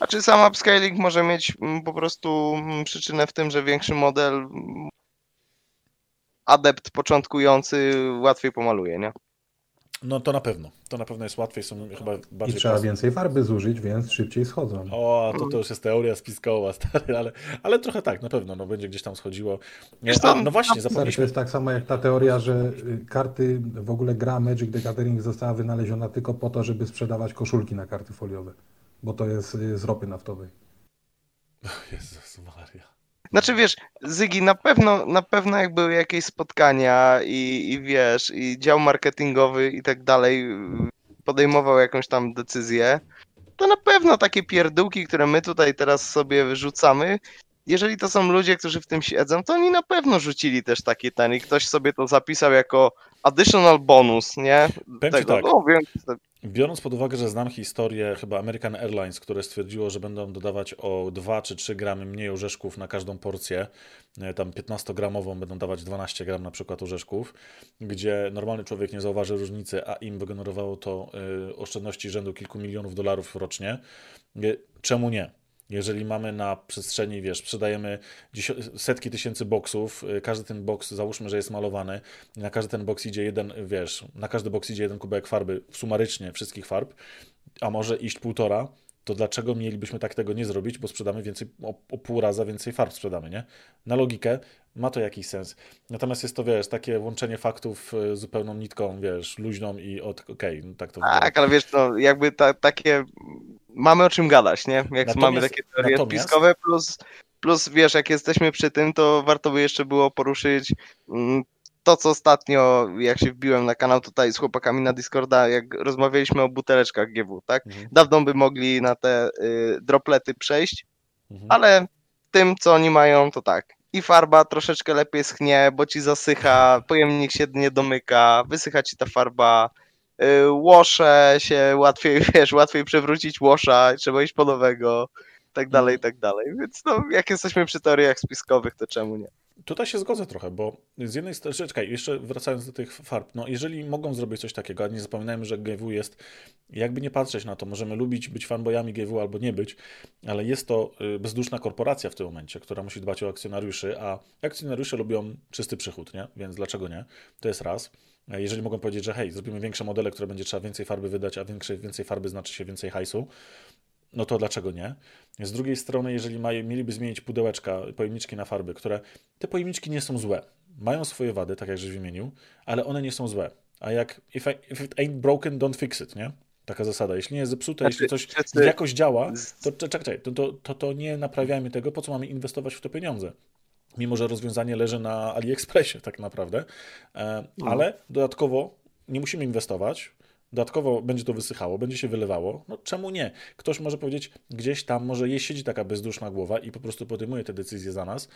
A czy sam upscaling może mieć mm, po prostu mm, przyczynę w tym, że większy model mm, adept początkujący łatwiej pomaluje, nie? No to na pewno. To na pewno jest łatwiej, są chyba bardziej... I trzeba proste. więcej farby zużyć, więc szybciej schodzą. O, to, to już jest teoria spiskowa, stary, ale, ale trochę tak, na pewno, no będzie gdzieś tam schodziło. A, no właśnie, zapomnieliśmy. To jest tak samo jak ta teoria, że y, karty, w ogóle gra Magic the Gathering została wynaleziona tylko po to, żeby sprzedawać koszulki na karty foliowe bo to jest z ropy naftowej. Jezus Maria. Znaczy wiesz, Zygi, na pewno, na pewno jak były jakieś spotkania i, i wiesz, i dział marketingowy i tak dalej podejmował jakąś tam decyzję, to na pewno takie pierdółki, które my tutaj teraz sobie wyrzucamy, jeżeli to są ludzie, którzy w tym siedzą, to oni na pewno rzucili też takie ten i ktoś sobie to zapisał jako additional bonus, nie? Powiem ci tak. no, wiem, Biorąc pod uwagę, że znam historię chyba American Airlines, które stwierdziło, że będą dodawać o 2 czy 3 gramy mniej orzeszków na każdą porcję, e, tam 15-gramową będą dawać 12 gram na przykład orzeszków, gdzie normalny człowiek nie zauważy różnicy, a im wygenerowało to y, oszczędności rzędu kilku milionów dolarów rocznie. Y, czemu nie? Jeżeli mamy na przestrzeni, wiesz, sprzedajemy setki tysięcy boksów, y, każdy ten boks, załóżmy, że jest malowany, na każdy ten boks idzie jeden, wiesz, na każdy boks idzie jeden kubek farby, sumarycznie wszystkich farb, a może iść półtora, to dlaczego mielibyśmy tak tego nie zrobić, bo sprzedamy więcej, o, o, pół raza więcej farb sprzedamy, nie? Na logikę ma to jakiś sens. Natomiast jest to, wiesz, takie łączenie faktów y, zupełną nitką, wiesz, luźną i od, okej, okay, no tak to wygląda. Tak, ale wiesz, no jakby ta, takie mamy o czym gadać, nie? Jak natomiast, mamy takie teorie natomiast... spiskowe, plus, plus wiesz, jak jesteśmy przy tym, to warto by jeszcze było poruszyć mm, to, co ostatnio, jak się wbiłem na kanał tutaj z chłopakami na Discorda, jak rozmawialiśmy o buteleczkach GW, tak? Mhm. Dawno by mogli na te y, droplety przejść, mhm. ale tym, co oni mają, to tak. I farba troszeczkę lepiej schnie, bo ci zasycha, pojemnik się nie domyka, wysycha ci ta farba, Y, łosze się łatwiej, wiesz, łatwiej przewrócić łosza, trzeba iść po nowego, tak dalej, mhm. tak dalej. Więc no, jak jesteśmy przy teoriach spiskowych, to czemu nie? Tutaj się zgodzę trochę, bo z jednej strony, czekaj, jeszcze wracając do tych farb, no jeżeli mogą zrobić coś takiego, a nie zapominajmy, że GW jest, jakby nie patrzeć na to, możemy lubić być fanboyami GW albo nie być, ale jest to y, bezduszna korporacja w tym momencie, która musi dbać o akcjonariuszy, a akcjonariusze lubią czysty przychód, nie? Więc dlaczego nie? To jest raz. Jeżeli mogą powiedzieć, że hej, zrobimy większe modele, które będzie trzeba więcej farby wydać, a więcej, więcej farby znaczy się więcej hajsu, no to dlaczego nie? Z drugiej strony, jeżeli mają, mieliby zmienić pudełeczka, pojemniczki na farby, które te pojemniczki nie są złe, mają swoje wady, tak jak żeś wymienił, ale one nie są złe. A jak if, I, if it ain't broken, don't fix it, nie? Taka zasada. Jeśli nie jest zepsute, znaczy, jeśli coś wszyscy... jakoś działa, to czekaj, to, to, to, to nie naprawiajmy tego, po co mamy inwestować w te pieniądze mimo że rozwiązanie leży na AliExpressie tak naprawdę, e, no. ale dodatkowo nie musimy inwestować, dodatkowo będzie to wysychało, będzie się wylewało, no czemu nie? Ktoś może powiedzieć, gdzieś tam może jest siedzi taka bezduszna głowa i po prostu podejmuje te decyzje za nas.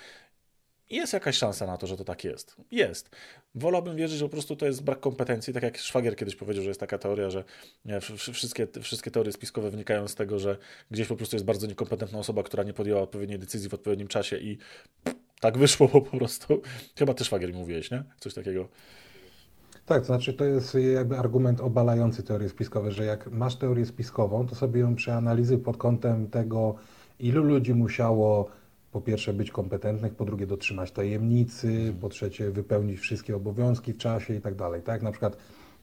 Jest jakaś szansa na to, że to tak jest. Jest. Wolałbym wierzyć, że po prostu to jest brak kompetencji, tak jak Szwagier kiedyś powiedział, że jest taka teoria, że nie, wszystkie, wszystkie teorie spiskowe wynikają z tego, że gdzieś po prostu jest bardzo niekompetentna osoba, która nie podjęła odpowiedniej decyzji w odpowiednim czasie i tak wyszło po prostu. Chyba też szwagier mówiłeś, nie? Coś takiego. Tak, to znaczy to jest jakby argument obalający teorie spiskowe, że jak masz teorię spiskową, to sobie ją przeanalizuj pod kątem tego, ilu ludzi musiało po pierwsze być kompetentnych, po drugie dotrzymać tajemnicy, po trzecie wypełnić wszystkie obowiązki w czasie i tak dalej. Tak, na przykład,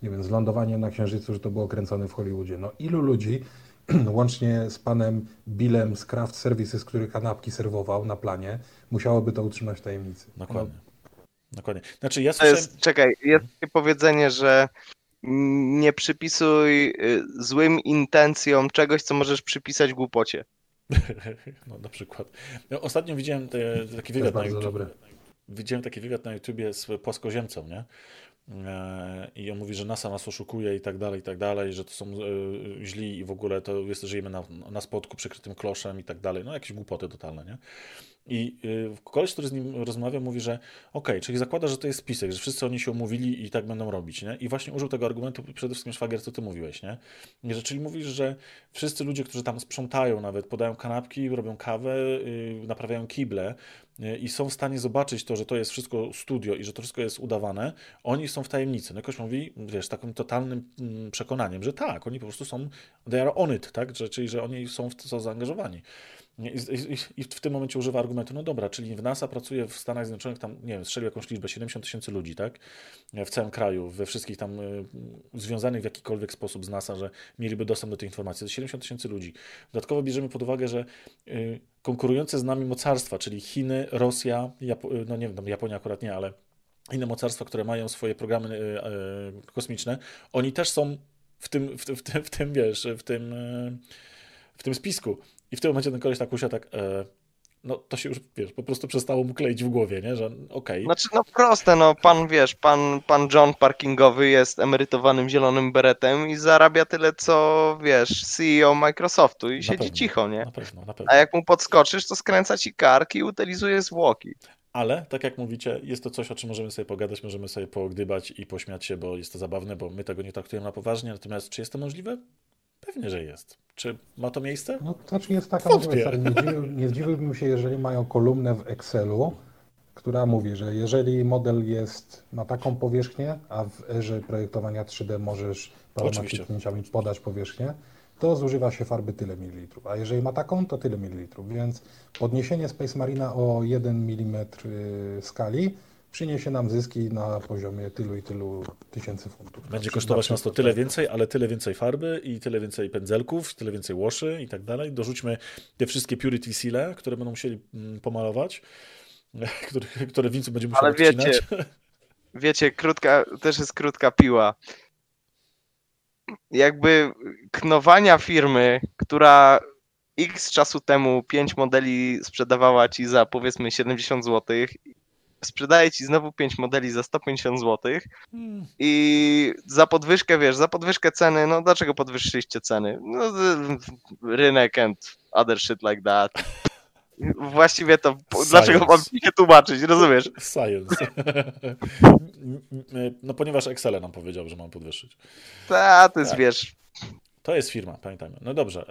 nie wiem, z lądowaniem na Księżycu, że to było kręcone w Hollywoodzie. No ilu ludzi łącznie z panem Billem z Craft Services, który kanapki serwował na planie, musiałoby to utrzymać w tajemnicy. Dokładnie. No. Dokładnie. Znaczy ja słyszałem... jest, czekaj, jest takie powiedzenie, że nie przypisuj y, złym intencjom czegoś, co możesz przypisać głupocie. No na przykład. No, ostatnio widziałem te, taki wywiad na YouTube. Dobre. Widziałem taki wywiad na YouTubie z płaskoziemcą, nie? E, i on mówi, że NASA nas oszukuje i tak dalej, i tak dalej, że to są e, źli i w ogóle to jest, żyjemy na, na spotku przykrytym kloszem i tak dalej, no jakieś głupoty totalne, nie? I y, koleś, który z nim rozmawia, mówi, że okay, czyli zakłada, że to jest spisek, że wszyscy oni się umówili i tak będą robić, nie? I właśnie użył tego argumentu przede wszystkim Szwagier, co ty mówiłeś, nie? Że, czyli mówisz, że wszyscy ludzie, którzy tam sprzątają nawet, podają kanapki, robią kawę, yy, naprawiają kible, y, i są w stanie zobaczyć to, że to jest wszystko studio i że to wszystko jest udawane, oni są w tajemnicy. No jakoś mówi, wiesz, takim totalnym mm, przekonaniem, że tak, oni po prostu są, they are on it, tak? Że, czyli, że oni są w to zaangażowani. I, i, I, w tym momencie używa argumentu, no dobra, czyli w NASA pracuje w Stanach Zjednoczonych, tam, nie wiem, strzelił jakąś liczbę, 70 tysięcy ludzi, tak? W całym kraju, we wszystkich tam y, związanych w jakikolwiek sposób z NASA, że mieliby dostęp do tej informacji. To 70 tysięcy ludzi. Dodatkowo bierzemy pod uwagę, że y, konkurujące z nami mocarstwa, czyli Chiny, Rosja, Japo no nie wiem, Japonia akurat nie, ale inne mocarstwa, które mają swoje programy y, y, kosmiczne, oni też są w tym, w, w, w, w tym wiesz, w tym y, w tym spisku. I w tym momencie ten koleś tak usiadł, tak, e, no to się już, wiesz, po prostu przestało mu kleić w głowie, nie, że okej. Okay. Znaczy, no proste, no pan, wiesz, pan, pan John parkingowy jest emerytowanym zielonym beretem i zarabia tyle, co, wiesz, CEO Microsoftu i na siedzi pewno, cicho, nie? Na pewno, na pewno. A jak mu podskoczysz, to skręca ci kark i utylizuje zwłoki. Ale, tak jak mówicie, jest to coś, o czym możemy sobie pogadać, możemy sobie pogdybać i pośmiać się, bo jest to zabawne, bo my tego nie traktujemy na poważnie. Natomiast czy jest to możliwe? Pewnie, że jest. Czy ma to miejsce? No, to znaczy jest taka możliwość, nie, dziwi, nie zdziwiłbym się, jeżeli mają kolumnę w Excelu, która mówi, że jeżeli model jest ma taką powierzchnię, a w erze projektowania 3D możesz paroma kliknięciami podać powierzchnię, to zużywa się farby tyle mililitrów, a jeżeli ma taką, to tyle mililitrów, więc podniesienie Space Marina o 1 mm y, skali przyniesie nam zyski na poziomie tylu i tylu tysięcy funtów. Będzie kosztować nas to 2000 tyle więcej, ale tyle więcej farby i tyle więcej pędzelków, tyle więcej łoszy i tak dalej. Dorzućmy te wszystkie Purity Seale, które będą musieli mm, pomalować, które, które Vincu będzie musiał Ale wiecie, odcinać. Wiecie, krótka, też jest krótka piła. Jakby knowania firmy, która x czasu temu 5 modeli sprzedawała ci za powiedzmy 70 zł, sprzedaje ci znowu 5 modeli za 150 zł Hmm, i za podwyżkę, wiesz, za podwyżkę ceny, no dlaczego podwyższyliście ceny? No rynek and other shit like that. Właściwie to, dlaczego mam się tłumaczyć, rozumiesz? Science. No ponieważ Excel nam powiedział, że mam podwyższyć. Ta, to jest, Tak. wiesz, To jest firma, pamiętajmy. No dobrze.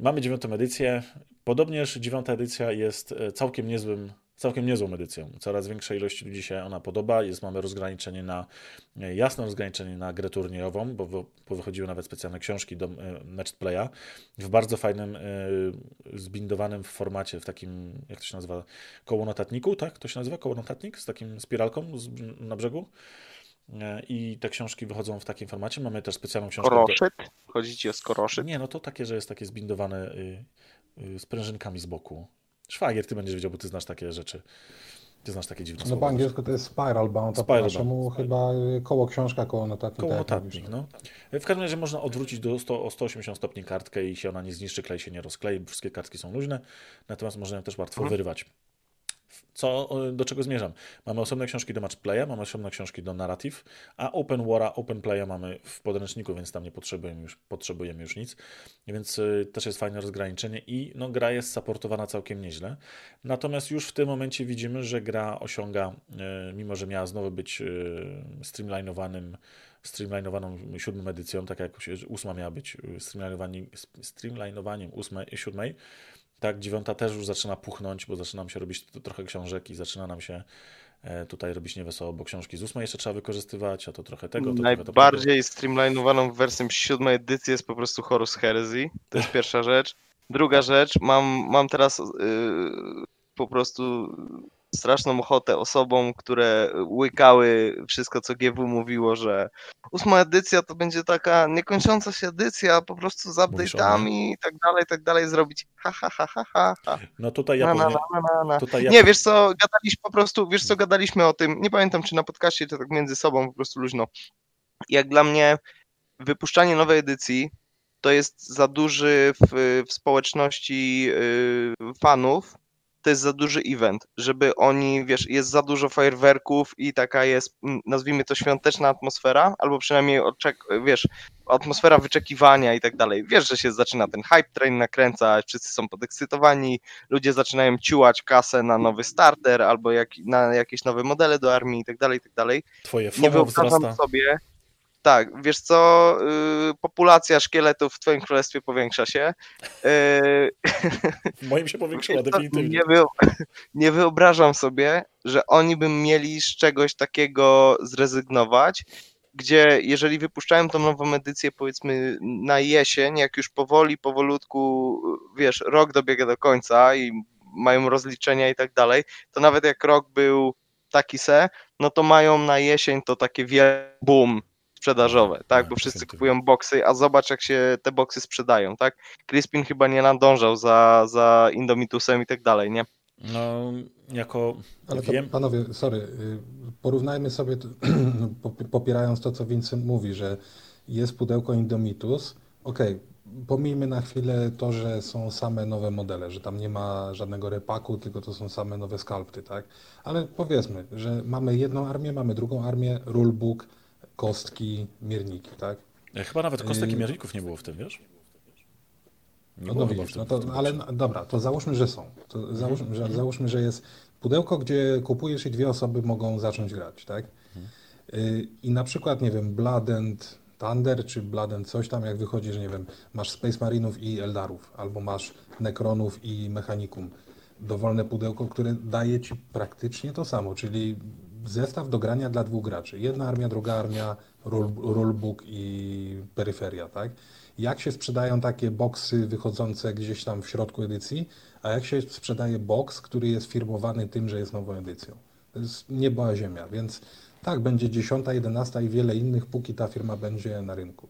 mamy dziewiątą edycję. Podobnież dziewiąta edycja jest e, całkiem niezłym, całkiem niezłą edycją. Coraz większej ilości ludzi się ona podoba. Jest, mamy rozgraniczenie na, e, jasne rozgraniczenie na grę turniejową, bo, bo wychodziły nawet specjalne książki do e, Match Playa w bardzo fajnym, e, zbindowanym w formacie, w takim, jak to się nazywa, koło notatniku, tak? To się nazywa koło notatnik z takim spiralką z, na brzegu. I te książki wychodzą w takim formacie. Mamy też specjalną książkę. do- koroszyt. Chodzi ci o skoroszyt. nie, no to takie, że jest takie zbindowane y, y, z prężynkami z boku. Szwagier, ty będziesz wiedział, bo ty znasz takie rzeczy. Ty znasz takie dziwne No słowa. po angielsku to jest spiral bound, a po Spiral naszemu bound. chyba koło książka, koło notatnik. Koło tak notatnik, no. W każdym razie można odwrócić do 100, o 180 stopni kartkę i się ona nie zniszczy, klej się nie rozklei, wszystkie kartki są luźne, natomiast można ją też łatwo Mhm. wyrywać. Co, do czego zmierzam? Mamy osobne książki do Match Playa, mamy osobne książki do Narrative, a Open War'a, Open Playa mamy w podręczniku, więc tam nie potrzebujemy już, potrzebujemy już nic. Więc y, też jest fajne rozgraniczenie i no, gra jest supportowana całkiem nieźle. Natomiast już w tym momencie widzimy, że gra osiąga, y, mimo że miała znowu być y, streamlinowanym, streamlinowaną siódmą edycją, tak jak ósma miała być streamlinowaniem, streamlinowaniem ósmej, siódmej, tak, dziewiąta też już zaczyna puchnąć, bo zaczyna nam się robić trochę książek i zaczyna nam się e, tutaj robić niewesoło, bo książki z ósmej jeszcze trzeba wykorzystywać, a to trochę tego, to Najbardziej streamlinowaną wersją siódmej edycji jest po prostu Horus Heresy. To jest pierwsza rzecz. Druga rzecz, mam, mam teraz yy, po prostu straszną ochotę osobom, które łykały wszystko, co GW mówiło, że ósma edycja to będzie taka niekończąca się edycja, po prostu z update'ami i tak dalej, i tak dalej zrobić. Ha, ha, ha, ha, ha, ha. No tutaj ja Na, powiem, na, na, na. tutaj ja Nie, wiesz co, gadaliśmy po prostu, wiesz co, gadaliśmy o tym, nie pamiętam czy na podcaście, czy tak między sobą po prostu luźno. Jak dla mnie wypuszczanie nowej edycji to jest za duży w, w społeczności yy, fanów, to jest za duży event, żeby oni, wiesz, jest za dużo fajerwerków i taka jest, mm, nazwijmy to świąteczna atmosfera, albo przynajmniej, oczek, wiesz, atmosfera wyczekiwania i tak dalej. Wiesz, że się zaczyna ten hype train nakręcać, wszyscy są podekscytowani, ludzie zaczynają ciułać kasę na nowy starter albo jak, na jakieś nowe modele do armii i tak dalej, i tak dalej. twoje Nie wyobrażam wzrasta. sobie, tak, wiesz co, yy, populacja szkieletów w twoim królestwie powiększa się. Yy, W moim się powiększyła definitywnie. nie, wyo, nie wyobrażam sobie, że oni by mieli z czegoś takiego zrezygnować, gdzie jeżeli wypuszczają tą nową edycję powiedzmy na jesień, jak już powoli, powolutku, wiesz, rok dobiega do końca i mają rozliczenia i tak dalej, to nawet jak rok był taki se, no to mają na jesień to takie wielkie boom sprzedażowe, tak, Tak, bo wszyscy definitywnie. kupują boksy, a zobacz jak się te boksy sprzedają, tak, Crispin chyba nie nadążał za, za Indomitusem i tak dalej, nie? No, jako Ale to, wiem, panowie, sorry, y, porównajmy sobie, pop- popierając to, co Vincent mówi, że jest pudełko Indomitus. Okej, pomijmy na chwilę to, że są same nowe modele, że tam nie ma żadnego repaku, tylko to są same nowe skalpty, tak? Ale powiedzmy, że mamy jedną armię, mamy drugą armię, rulebook, kostki, mierniki, tak? chyba nawet kostek i Yy. mierników nie było w tym, wiesz? Nie No, było no widzisz, no to, ale dobra, to załóżmy, że są. To załóżmy, że, załóżmy, że jest pudełko, gdzie kupujesz i dwie osoby mogą zacząć grać, tak? Y, I na przykład, nie wiem, Blood and Thunder czy Blood and coś tam, jak wychodzi, że nie wiem, masz Space Marinów i Eldarów, albo masz Necronów i Mechanikum. Dowolne pudełko, które daje ci praktycznie to samo, czyli zestaw do grania dla dwóch graczy. Jedna armia, druga armia, rule- rulebook i peryferia, tak? Jak się sprzedają takie boksy wychodzące gdzieś tam w środku edycji, a jak się sprzedaje boks, który jest firmowany tym, że jest nową edycją. To jest niebo a ziemia, więc tak, będzie 10, 11 i wiele innych, póki ta firma będzie na rynku.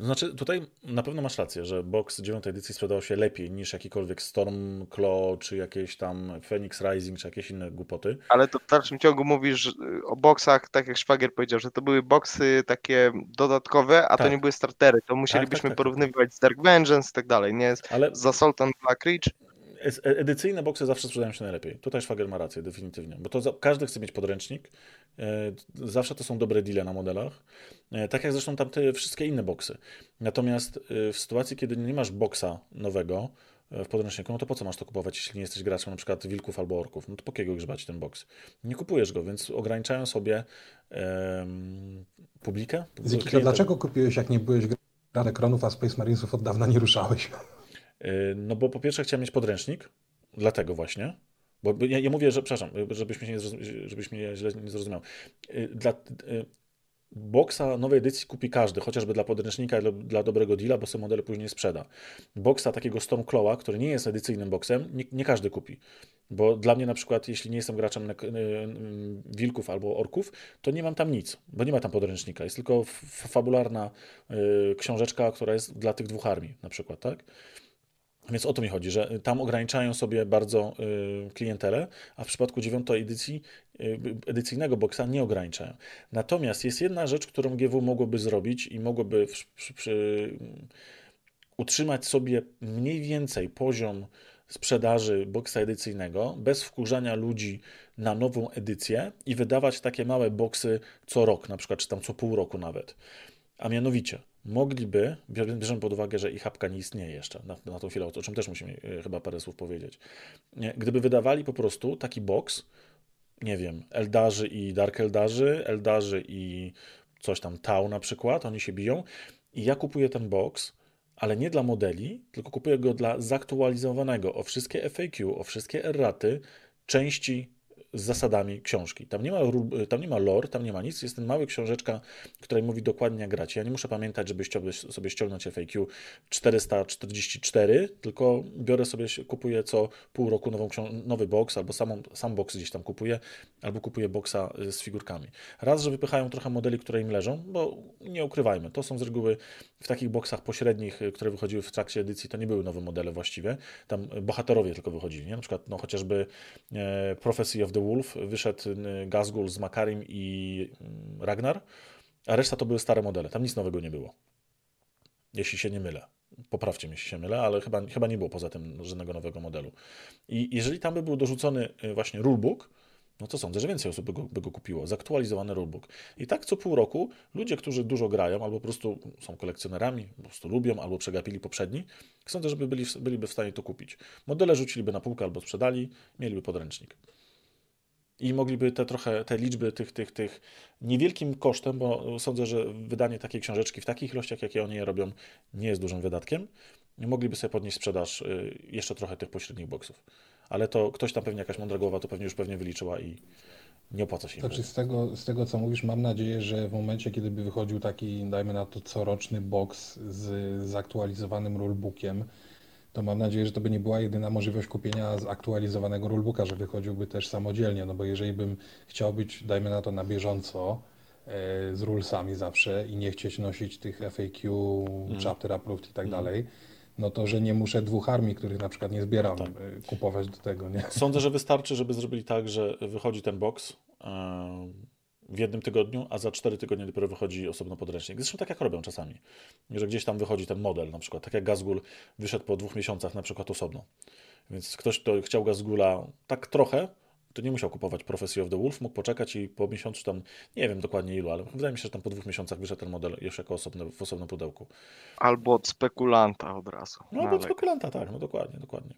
Znaczy, tutaj na pewno masz rację, że box 9 edycji sprzedał się lepiej niż jakikolwiek Stormclaw, czy jakieś tam Phoenix Rising, czy jakieś inne głupoty. Ale to w dalszym ciągu mówisz o boksach, tak jak Szwagier powiedział, że to były boksy takie dodatkowe, a to Tak. nie były startery. To musielibyśmy tak, tak. porównywać z Dark Vengeance i tak dalej, nie? Ale Z Assault on Black Ridge. E- edycyjne boxy zawsze sprzedają się najlepiej. Tutaj Szwagier ma rację, definitywnie. Bo to za, każdy chce mieć podręcznik. E, zawsze to są dobre deale na modelach. E, tak jak zresztą tam te wszystkie inne boxy. Natomiast w sytuacji, kiedy nie masz boxa nowego w podręczniku, no to po co masz to kupować, jeśli nie jesteś graczem na przykład wilków albo orków? No to po kiego grzebać ten box? Nie kupujesz go, więc ograniczają sobie em, publikę. Ziki, dlaczego kupiłeś, jak nie byłeś grany Kronów, a Space Marinesów od dawna nie ruszałeś? Y, No bo po pierwsze chciałem mieć podręcznik, dlatego właśnie. Bo ja, ja mówię, że, przepraszam, żebyś mnie, nie zrozum- żebyś mnie źle nie zrozumiał. Dla, Boxa nowej edycji kupi każdy, chociażby dla podręcznika dla, dla dobrego deala, bo sobie model później sprzeda. Boxa takiego Stormclawa, który nie jest edycyjnym boxem, nie, nie każdy kupi. Bo dla mnie na przykład, jeśli nie jestem graczem wilków albo orków, to nie mam tam nic, bo nie ma tam podręcznika. Jest tylko fabularna y, książeczka, która jest dla tych dwóch armii na przykład, tak? Więc o to mi chodzi, że tam ograniczają sobie bardzo y, klientelę, a w przypadku dziewiątej edycji, y, edycyjnego boksa nie ograniczają. Natomiast jest jedna rzecz, którą GW mogłoby zrobić i mogłoby przy, przy, utrzymać sobie mniej więcej poziom sprzedaży boksa edycyjnego bez wkurzania ludzi na nową edycję i wydawać takie małe boksy co rok, na przykład, czy tam co pół roku nawet. A mianowicie, mogliby, bierzemy pod uwagę, że ich apka nie istnieje jeszcze na, na tą chwilę, o czym też musimy e, chyba parę słów powiedzieć. Gdyby wydawali po prostu taki box, nie wiem, Eldarzy i Dark Eldarzy, Eldarzy i coś tam, Tau na przykład, oni się biją i ja kupuję ten box, ale nie dla modeli, tylko kupuję go dla zaktualizowanego o wszystkie FAQ, o wszystkie erraty, części z zasadami książki. Tam nie ma, tam nie ma lore, tam nie ma nic, jest ten mały książeczka, która mówi dokładnie jak grać. Ja nie muszę pamiętać, żeby ściągnąć- sobie ściągnąć FAQ 444, tylko biorę sobie, kupuję co pół roku nową, nowy box, albo samą, sam box gdzieś tam kupuję, albo kupuję boxa y, z figurkami. Raz, że wypychają trochę modeli, które im leżą, bo nie ukrywajmy, to są z reguły w takich boxach pośrednich, y, które wychodziły w trakcie edycji, to nie były nowe modele właściwie. Tam bohaterowie tylko wychodzili, nie? Na przykład no, chociażby e, Prophecy of the Wolf wyszedł y, Gazgul z Makarim i mm, Ragnar, a reszta to były stare modele. Tam nic nowego nie było. Jeśli się nie mylę. Poprawcie mnie, jeśli się mylę, ale chyba, chyba nie było poza tym żadnego nowego modelu. I jeżeli tam by był dorzucony y, właśnie rulebook, no to sądzę, że więcej osób by go, by go kupiło. Zaktualizowany rulebook. I tak co pół roku ludzie, którzy dużo grają, albo po prostu są kolekcjonerami, po prostu lubią, albo przegapili poprzedni, sądzę, że by byli, byliby w stanie to kupić. Modele rzuciliby na półkę albo sprzedali, mieliby podręcznik. I mogliby te trochę, te liczby tych, tych, tych niewielkim kosztem, bo sądzę, że wydanie takiej książeczki w takich ilościach, jakie oni je robią, nie jest dużym wydatkiem. Mogliby sobie podnieść sprzedaż y, jeszcze trochę tych pośrednich boksów. Ale to ktoś tam pewnie, jakaś mądra głowa to pewnie już pewnie wyliczyła i nie opłaca się. Znaczy z tego, z tego co mówisz, mam nadzieję, że w momencie, kiedy by wychodził taki, dajmy na to, coroczny box z zaktualizowanym rulebookiem, to mam nadzieję, że to by nie była jedyna możliwość kupienia zaktualizowanego rulebooka, że wychodziłby też samodzielnie, no bo jeżeli bym chciał być, dajmy na to, na bieżąco e, z rulesami zawsze i nie chcieć nosić tych FAQ, chapter approved i tak dalej, no to, że nie muszę dwóch armii, których na przykład nie zbieram, Tak. e, kupować do tego, nie? Sądzę, że wystarczy, żeby zrobili tak, że wychodzi ten box e, w jednym tygodniu, a za cztery tygodnie dopiero wychodzi osobno podręcznik. Zresztą tak jak robią czasami, że gdzieś tam wychodzi ten model, na przykład tak jak Gazgul wyszedł po dwóch miesiącach na przykład osobno. Więc ktoś, kto chciał Gazgula tak trochę, to nie musiał kupować Prophecy of the Wolf, mógł poczekać i po miesiącu tam, nie wiem dokładnie ilu, ale wydaje mi się, że tam po dwóch miesiącach wyszedł ten model jeszcze jako osobny, w osobnym pudełku. Albo od spekulanta od razu. No, albo od spekulanta, tak, no dokładnie, dokładnie.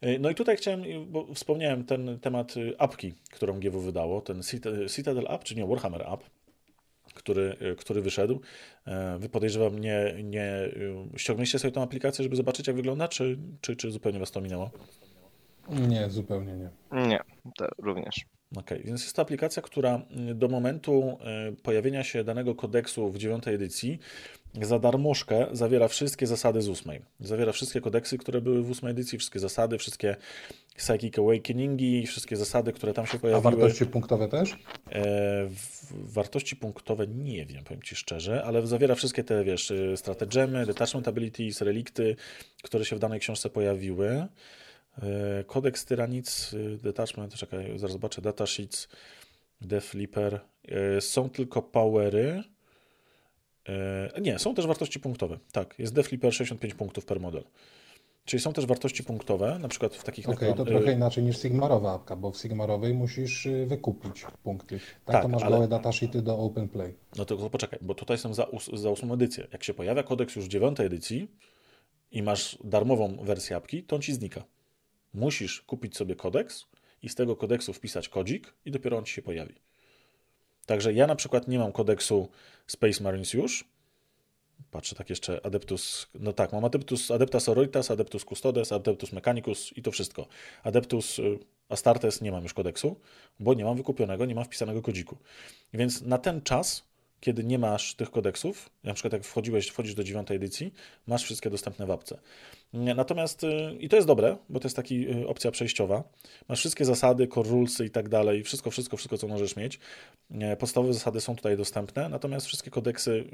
E, no i tutaj chciałem, bo wspomniałem ten temat y, apki, którą GW wydało, ten Citadel App, czy nie, Warhammer App, który, y, który wyszedł. Wy podejrzewam, nie, nie y, ściągnęliście sobie tą aplikację, żeby zobaczyć, jak wygląda, czy, czy, czy zupełnie was to minęło? Nie, zupełnie nie. Nie, również. OK, więc jest to aplikacja, która do momentu pojawienia się danego kodeksu w dziewiątej edycji za darmożkę zawiera wszystkie zasady z ósmej. Zawiera wszystkie kodeksy, które były w ósmej edycji, wszystkie zasady, wszystkie Psychic Awakeningi, wszystkie zasady, które tam się pojawiły. A wartości punktowe też? E, wartości punktowe nie wiem, powiem Ci szczerze, ale zawiera wszystkie te, wiesz, y, stratagemy, detachment abilities, relikty, które się w danej książce pojawiły. E, kodeks tyranic, y, detachment, czekaj, zaraz zobaczę, datasheets, deflipper. E, są tylko powery, E, nie, są też wartości punktowe. Tak, jest Deflipper 65 punktów per model. Czyli są też wartości punktowe, na przykład w takich... Okej, okay, to trochę inaczej niż Sigmarowa apka, bo w Sigmarowej musisz wykupić punkty. Tak, tak to masz ale... datasheety do OpenPlay. No to poczekaj, bo tutaj są za, za ósmą edycję. Jak się pojawia kodeks już dziewiątej edycji i masz darmową wersję apki, to on ci znika. Musisz kupić sobie kodeks i z tego kodeksu wpisać kodzik i dopiero on ci się pojawi. Także ja na przykład nie mam kodeksu Space Marines już. Patrzę tak jeszcze Adeptus, no tak, mam Adeptus, Adeptus Sororitas, Adeptus Custodes, Adeptus Mechanicus i to wszystko. Adeptus y, Astartes nie mam już kodeksu, bo nie mam wykupionego, nie mam wpisanego kodziku. Więc na ten czas kiedy nie masz tych kodeksów, na przykład jak wchodziłeś, wchodzisz do dziewiątej edycji, masz wszystkie dostępne w apce. Natomiast, y, i to jest dobre, bo to jest taka y, opcja przejściowa, masz wszystkie zasady, core rulesy i tak dalej, wszystko, wszystko, wszystko, co możesz mieć. Podstawowe zasady są tutaj dostępne, natomiast wszystkie kodeksy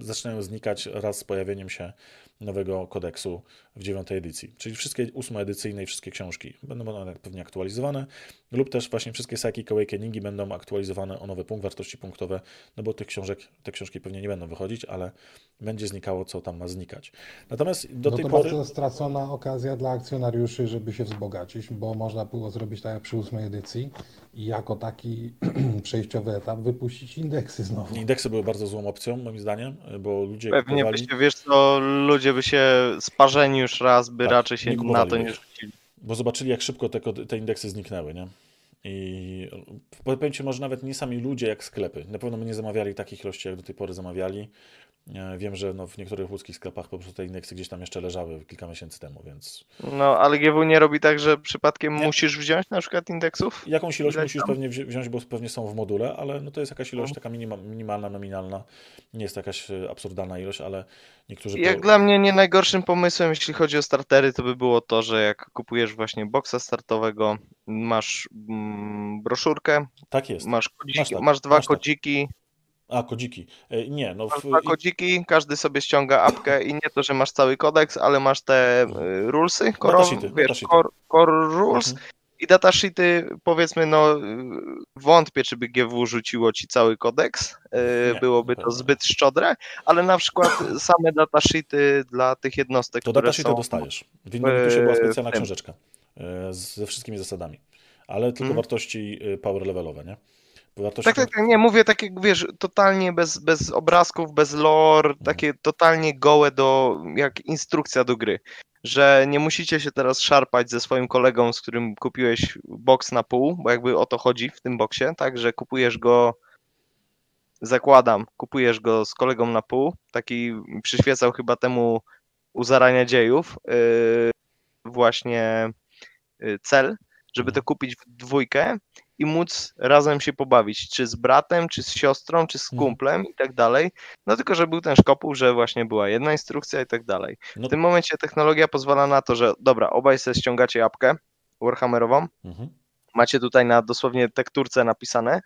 y, zaczynają znikać raz z pojawieniem się nowego kodeksu w dziewiątej edycji. Czyli wszystkie ósmoedycyjne i wszystkie książki będą one pewnie aktualizowane, lub też właśnie wszystkie Psychic Awakeningi będą aktualizowane o nowy punkt, wartości punktowe, no bo tych książek, te książki pewnie nie będą wychodzić, ale będzie znikało, co tam ma znikać. Natomiast do no tej pory... stracona okazja dla akcjonariuszy, żeby się wzbogacić, bo można było zrobić tak jak przy ósmej edycji i jako taki przejściowy etap wypuścić indeksy znowu. Indeksy były bardzo złą opcją, moim zdaniem, bo ludzie Pewnie kupowali... by się, wiesz co, ludzie by się sparzeni już raz, by tak, raczej się na to nie rzucili. Bo zobaczyli, jak szybko te, te indeksy zniknęły, nie? I powiem Ci, może nawet nie sami ludzie, jak sklepy. Na pewno by nie zamawiali takich ilości, jak do tej pory zamawiali. Wiem, że no w niektórych łódzkich sklepach po prostu te indeksy gdzieś tam jeszcze leżały kilka miesięcy temu, więc... No, ale GW nie robi tak, że przypadkiem nie. musisz wziąć na przykład indeksów? Jakąś ilość musisz tam? pewnie wziąć, bo pewnie są w module, ale no to jest jakaś ilość no. taka minima, minimalna, nominalna. Nie jest to jakaś e, absurdalna ilość, ale niektórzy... Jak po... dla mnie nie najgorszym pomysłem, jeśli chodzi o startery, to by było to, że jak kupujesz właśnie boksa startowego, masz mm, broszurkę, tak jest. masz, kodziki, masz, tak. masz dwa masz tak. kodziki, tak a, kodziki. E, nie, no. W... Dwa kodziki, każdy sobie ściąga apkę i nie to, że masz cały kodeks, ale masz te e, rulesy, core, wiesz, core, core rules mhm. i datasheety, powiedzmy, no wątpię, czy by GW rzuciło ci cały kodeks, e, nie, byłoby to zbyt szczodre, ale na przykład same datasheety dla tych jednostek, To datasheety są... dostajesz. W Innovidusie była specjalna książeczka ze wszystkimi zasadami, ale tylko hmm. wartości power levelowe, nie? Tak, tak, tak, nie, mówię takie, wiesz, totalnie bez, bez obrazków, bez lore, mhm. takie totalnie gołe do, jak instrukcja do gry, że nie musicie się teraz szarpać ze swoim kolegą, z którym kupiłeś box na pół, bo jakby o to chodzi w tym boksie, tak, że kupujesz go, zakładam, kupujesz go z kolegą na pół, taki przyświecał chyba temu u zarania dziejów yy, właśnie yy, cel, żeby to mhm. kupić w dwójkę i móc razem się pobawić, czy z bratem, czy z siostrą, czy z mhm. kumplem i tak dalej. No tylko, że był ten szkopuł, że właśnie była jedna instrukcja i tak dalej. No. W tym momencie technologia pozwala na to, że dobra, obaj sobie ściągacie apkę Warhammerową, mhm. macie tutaj na dosłownie tekturce napisane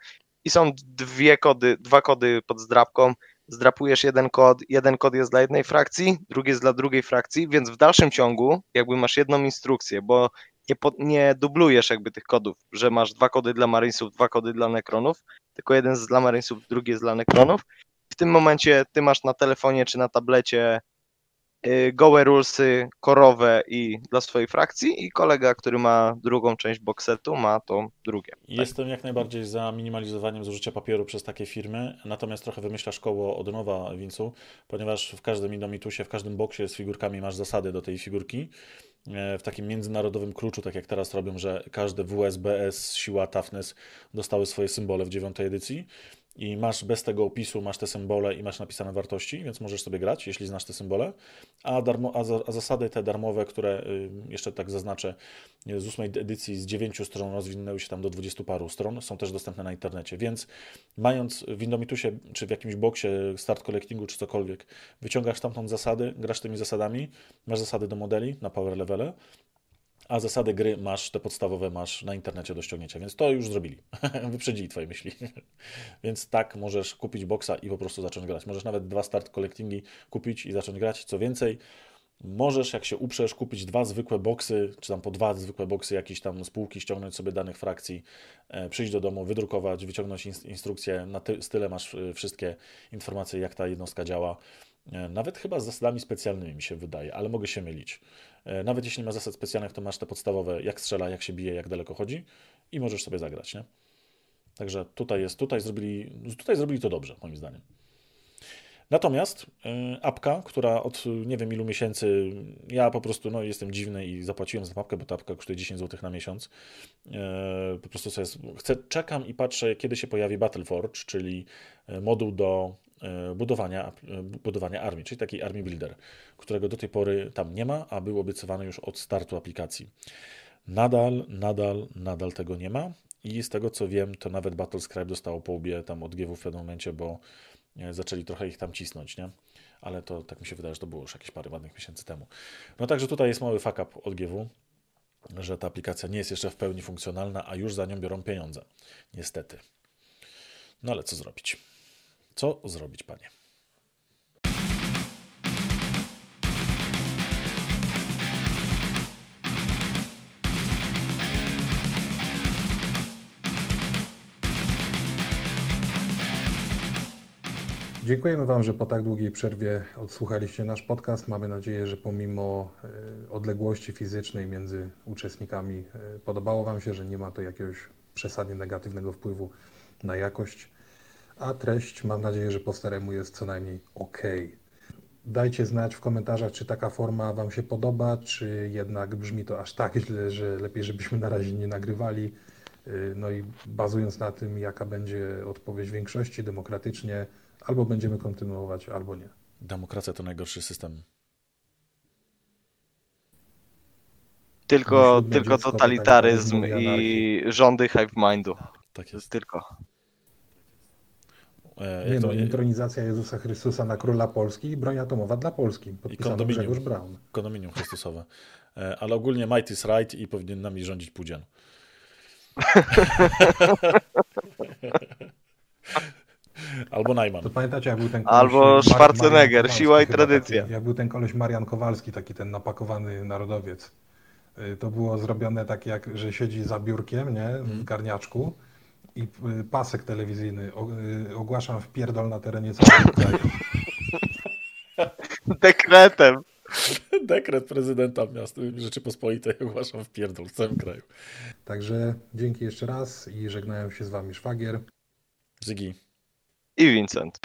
i są dwie kody, dwa kody pod zdrabką, zdrapujesz jeden kod, jeden kod jest dla jednej frakcji, drugi jest dla drugiej frakcji, więc w dalszym ciągu jakby masz jedną instrukcję, bo nie, po, nie dublujesz jakby tych kodów, że masz dwa kody dla Marinesów, dwa kody dla Necronów, tylko jeden jest dla Marinesów, drugi jest dla Necronów. W tym momencie ty masz na telefonie czy na tablecie y, gołe rulesy, korowe i dla swojej frakcji i kolega, który ma drugą część boxsetu, ma to drugie. Jestem jak najbardziej za minimalizowaniem zużycia papieru przez takie firmy, natomiast trochę wymyślasz koło od nowa, Wincu, ponieważ w każdym Indomitusie, w każdym boksie z figurkami masz zasady do tej figurki. E, w takim międzynarodowym kluczu, tak jak teraz robią, że każde WSBS, siła, toughness dostały swoje symbole w dziewiątej edycji i masz bez tego opisu, masz te symbole i masz napisane wartości, więc możesz sobie grać, jeśli znasz te symbole. A, darmo, a, za, a zasady te darmowe, które y, jeszcze tak zaznaczę, z ósmej edycji z dziewięciu stron rozwinęły się tam do dwudziestu paru stron, są też dostępne na internecie. Więc mając w Indomitusie czy w jakimś boksie start collectingu czy cokolwiek, wyciągasz stamtąd zasady, grasz tymi zasadami, masz zasady do modeli na power levele a zasady gry masz, te podstawowe masz na internecie do ściągnięcia, więc to już zrobili. Wyprzedzili twoje myśli. więc tak, możesz kupić boxa i po prostu zacząć grać. Możesz nawet dwa start collectingi kupić i zacząć grać. Co więcej, możesz, jak się uprzesz, kupić dwa zwykłe boxy, czy tam po dwa zwykłe boxy jakieś tam spółki, ściągnąć sobie danych frakcji, e, przyjść do domu, wydrukować, wyciągnąć instrukcję, na ty style masz e, wszystkie informacje, jak ta jednostka działa. E, nawet chyba z zasadami specjalnymi mi się wydaje, ale mogę się mylić. E, nawet jeśli nie ma zasad specjalnych, to masz te podstawowe, jak strzela, jak się bije, jak daleko chodzi i możesz sobie zagrać, nie? Także tutaj jest, tutaj zrobili, tutaj zrobili to dobrze, moim zdaniem. Natomiast y, apka, która od nie wiem ilu miesięcy, ja po prostu no, jestem dziwny i zapłaciłem za apkę, bo ta apka kosztuje 10 zł na miesiąc. Y, po prostu sobie chcę, czekam i patrzę, kiedy się pojawi Battleforge, czyli moduł do budowania, e, budowania armii, czyli taki Army Builder, którego do tej pory tam nie ma, a był obiecywany już od startu aplikacji. Nadal, nadal, nadal tego nie ma i z tego co wiem, to nawet Battlescribe dostało po łbie tam od w pewnym momencie, bo e, zaczęli trochę ich tam cisnąć, nie? Ale to tak mi się wydaje, że to było już jakieś parę ładnych miesięcy temu. No także tutaj jest mały fuck up od GW, że ta aplikacja nie jest jeszcze w pełni funkcjonalna, a już za nią biorą pieniądze. Niestety. No ale co zrobić? Co zrobić, panie? Dziękujemy Wam, że po tak długiej przerwie odsłuchaliście nasz podcast. Mamy nadzieję, że pomimo e, odległości fizycznej między uczestnikami e, podobało Wam się, że nie ma to jakiegoś przesadnie negatywnego wpływu na jakość a treść mam nadzieję, że po staremu jest co najmniej ok. Dajcie znać w komentarzach, czy taka forma Wam się podoba, czy jednak brzmi to aż tak źle, że lepiej, żebyśmy na razie nie nagrywali. Y, no i bazując na tym, jaka będzie odpowiedź większości demokratycznie, albo będziemy kontynuować, albo nie. Demokracja to najgorszy system. Tylko, tylko totalitaryzm i rządy hive mindu. Tak jest. Tylko. E, nie no, intronizacja Jezusa Chrystusa na króla Polski i broń atomowa dla Polski. Podpisano kondominium, Grzegorz Braun. Kondominium Chrystusowe. E, ale ogólnie might is right i powinien nami rządzić Pudzian. Albo Najman. To pamiętacie, jak był ten koleś, Albo Schwarzenegger, siła i tradycja. Taki, jak był ten koleś Marian Kowalski, taki ten napakowany narodowiec. E, to było zrobione tak, jak, że siedzi za biurkiem, nie, w hmm. garniaczku i y, pasek telewizyjny. Y, ogłaszam wpierdol na terenie całego kraju. Dekretem. Dekret prezydenta miasta Rzeczypospolitej ogłaszam wpierdol w całym kraju. Także dzięki jeszcze raz i żegnają się z wami Szwagier. Zygi. I Vincent.